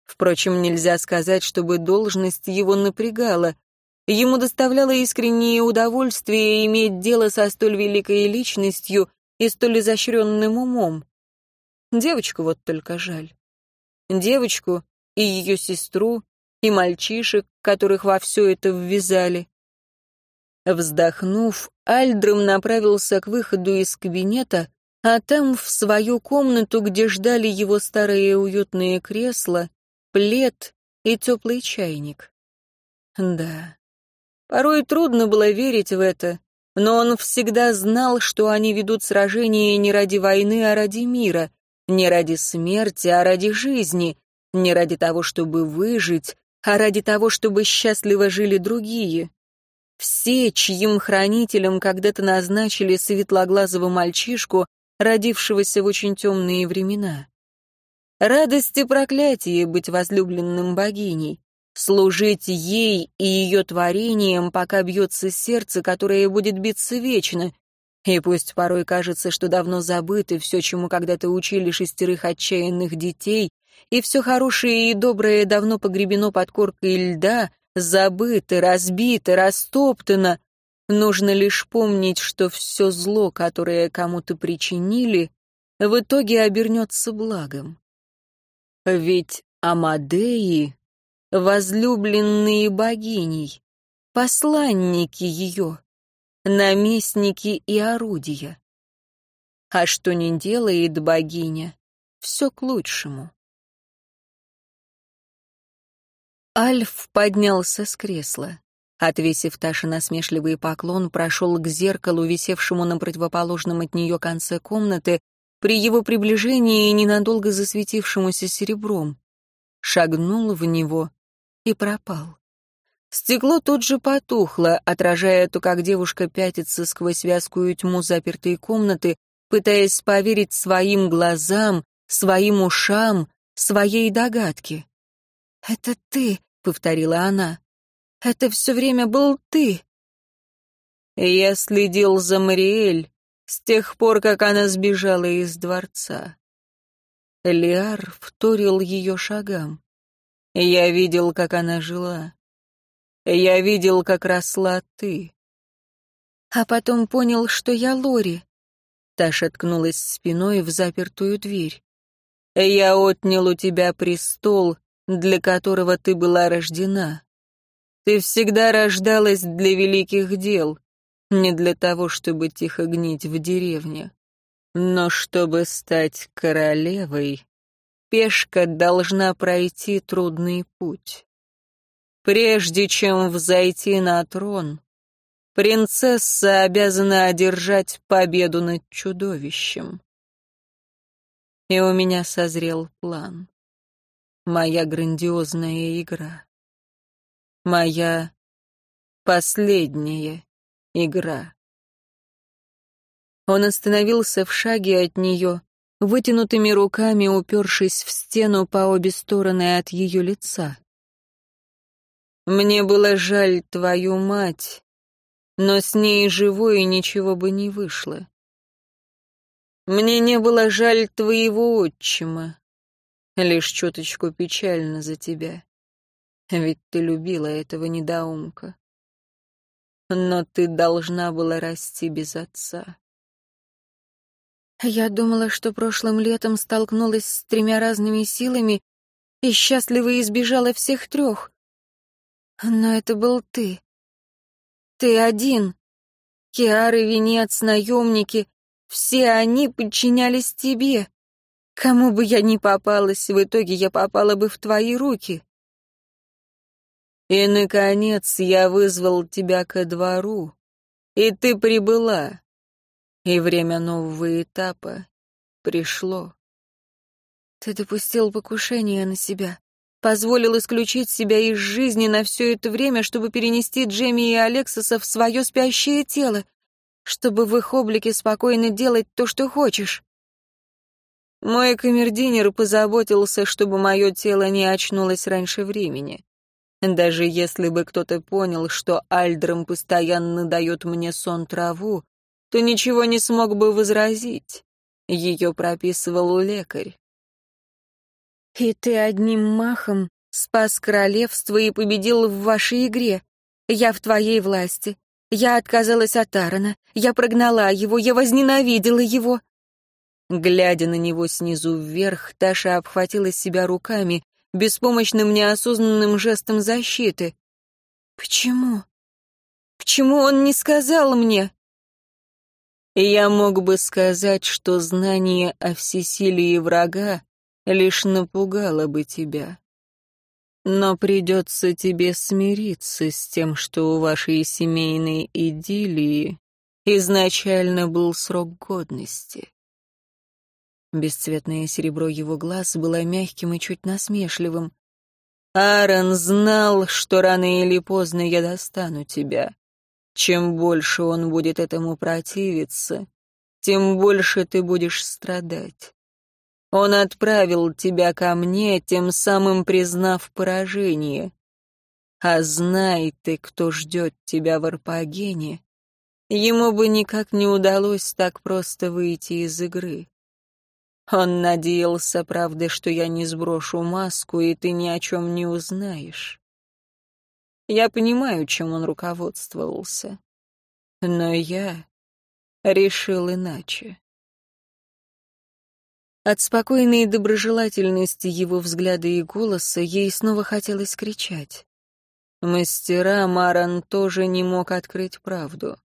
Впрочем, нельзя сказать, чтобы должность его напрягала. Ему доставляло искреннее удовольствие иметь дело со столь великой личностью и столь изощренным умом. Девочку вот только жаль. Девочку и ее сестру, и мальчишек, которых во все это ввязали. Вздохнув, Альдром направился к выходу из кабинета, а там в свою комнату, где ждали его старые уютные кресла, плед и теплый чайник. Да, порой трудно было верить в это, но он всегда знал, что они ведут сражение не ради войны, а ради мира, не ради смерти, а ради жизни, не ради того, чтобы выжить, а ради того, чтобы счастливо жили другие. Все, чьим хранителем когда-то назначили светлоглазого мальчишку, родившегося в очень темные времена. Радость и проклятие быть возлюбленным богиней, служить ей и ее творениям, пока бьется сердце, которое будет биться вечно, и пусть порой кажется, что давно забыто все, чему когда-то учили шестерых отчаянных детей, и все хорошее и доброе давно погребено под коркой льда, забыто, разбито, растоптано, нужно лишь помнить, что все зло, которое кому-то причинили, в итоге обернется благом. Ведь Амадеи — возлюбленные богиней, посланники ее наместники и орудия. А что не делает богиня, все к лучшему. Альф поднялся с кресла. Отвесив Таше насмешливый поклон, прошел к зеркалу, висевшему на противоположном от нее конце комнаты, при его приближении ненадолго засветившемуся серебром. Шагнул в него и пропал. Стекло тут же потухло, отражая то, как девушка пятится сквозь вязкую тьму запертой комнаты, пытаясь поверить своим глазам, своим ушам, своей догадке. «Это ты», — повторила она. «Это все время был ты». Я следил за Мариэль с тех пор, как она сбежала из дворца. Лиар вторил ее шагам. Я видел, как она жила. Я видел, как росла ты. А потом понял, что я Лори. Таша ткнулась спиной в запертую дверь. Я отнял у тебя престол, для которого ты была рождена. Ты всегда рождалась для великих дел, не для того, чтобы тихо гнить в деревне. Но чтобы стать королевой, пешка должна пройти трудный путь. Прежде чем взойти на трон, принцесса обязана одержать победу над чудовищем. И у меня созрел план. Моя грандиозная игра. Моя последняя игра. Он остановился в шаге от нее, вытянутыми руками упершись в стену по обе стороны от ее лица. Мне было жаль твою мать, но с ней живой ничего бы не вышло. Мне не было жаль твоего отчима, лишь чуточку печально за тебя, ведь ты любила этого недоумка. Но ты должна была расти без отца. Я думала, что прошлым летом столкнулась с тремя разными силами и счастливо избежала всех трех. Но это был ты. Ты один. Киары, Венец, наемники — все они подчинялись тебе. Кому бы я ни попалась, в итоге я попала бы в твои руки. И, наконец, я вызвал тебя ко двору, и ты прибыла. И время нового этапа пришло. Ты допустил покушение на себя позволил исключить себя из жизни на все это время, чтобы перенести Джемми и Алексоса в свое спящее тело, чтобы в их облике спокойно делать то, что хочешь. Мой камердинер позаботился, чтобы мое тело не очнулось раньше времени. Даже если бы кто-то понял, что Альдром постоянно дает мне сон траву, то ничего не смог бы возразить. Ее прописывал лекарь. И ты одним махом спас королевство и победил в вашей игре. Я в твоей власти. Я отказалась от Аарона. Я прогнала его. Я возненавидела его. Глядя на него снизу вверх, Таша обхватила себя руками, беспомощным неосознанным жестом защиты. «Почему? Почему он не сказал мне?» «Я мог бы сказать, что знание о всесилии врага лишь напугала бы тебя. Но придется тебе смириться с тем, что у вашей семейной идиллии изначально был срок годности. Бесцветное серебро его глаз было мягким и чуть насмешливым. Аарон знал, что рано или поздно я достану тебя. Чем больше он будет этому противиться, тем больше ты будешь страдать. Он отправил тебя ко мне, тем самым признав поражение. А знай ты, кто ждет тебя в Арпагене, ему бы никак не удалось так просто выйти из игры. Он надеялся, правда, что я не сброшу маску, и ты ни о чем не узнаешь. Я понимаю, чем он руководствовался. Но я решил иначе. От спокойной доброжелательности его взгляда и голоса ей снова хотелось кричать. Мастера Маран тоже не мог открыть правду.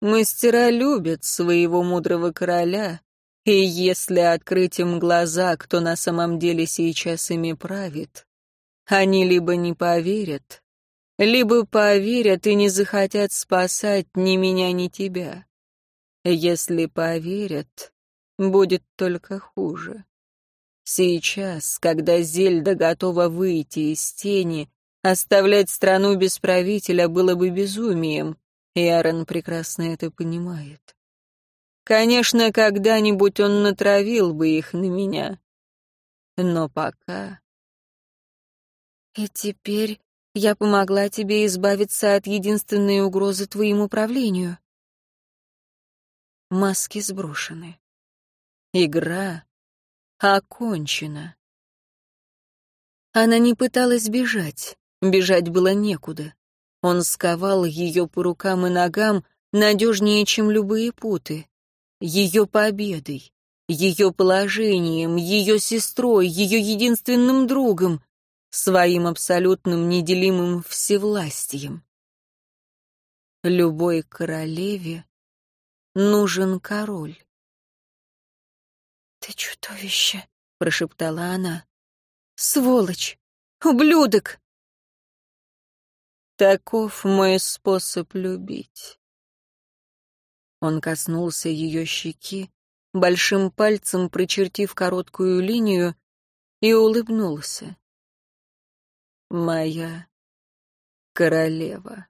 Мастера любят своего мудрого короля, и если открыть им глаза, кто на самом деле сейчас ими правит, они либо не поверят, либо поверят и не захотят спасать ни меня, ни тебя. Если поверят, будет только хуже. Сейчас, когда Зельда готова выйти из тени, оставлять страну без правителя было бы безумием, и Аарон прекрасно это понимает. Конечно, когда-нибудь он натравил бы их на меня. Но пока... И теперь я помогла тебе избавиться от единственной угрозы твоему правлению. Маски сброшены. Игра окончена. Она не пыталась бежать, бежать было некуда. Он сковал ее по рукам и ногам надежнее, чем любые путы. Ее победой, ее положением, ее сестрой, ее единственным другом, своим абсолютным неделимым всевластием. Любой королеве нужен король. «Ты чудовище!» — прошептала она. «Сволочь! Ублюдок!» Таков мой способ любить. Он коснулся ее щеки, большим пальцем прочертив короткую линию, и улыбнулся. «Моя королева».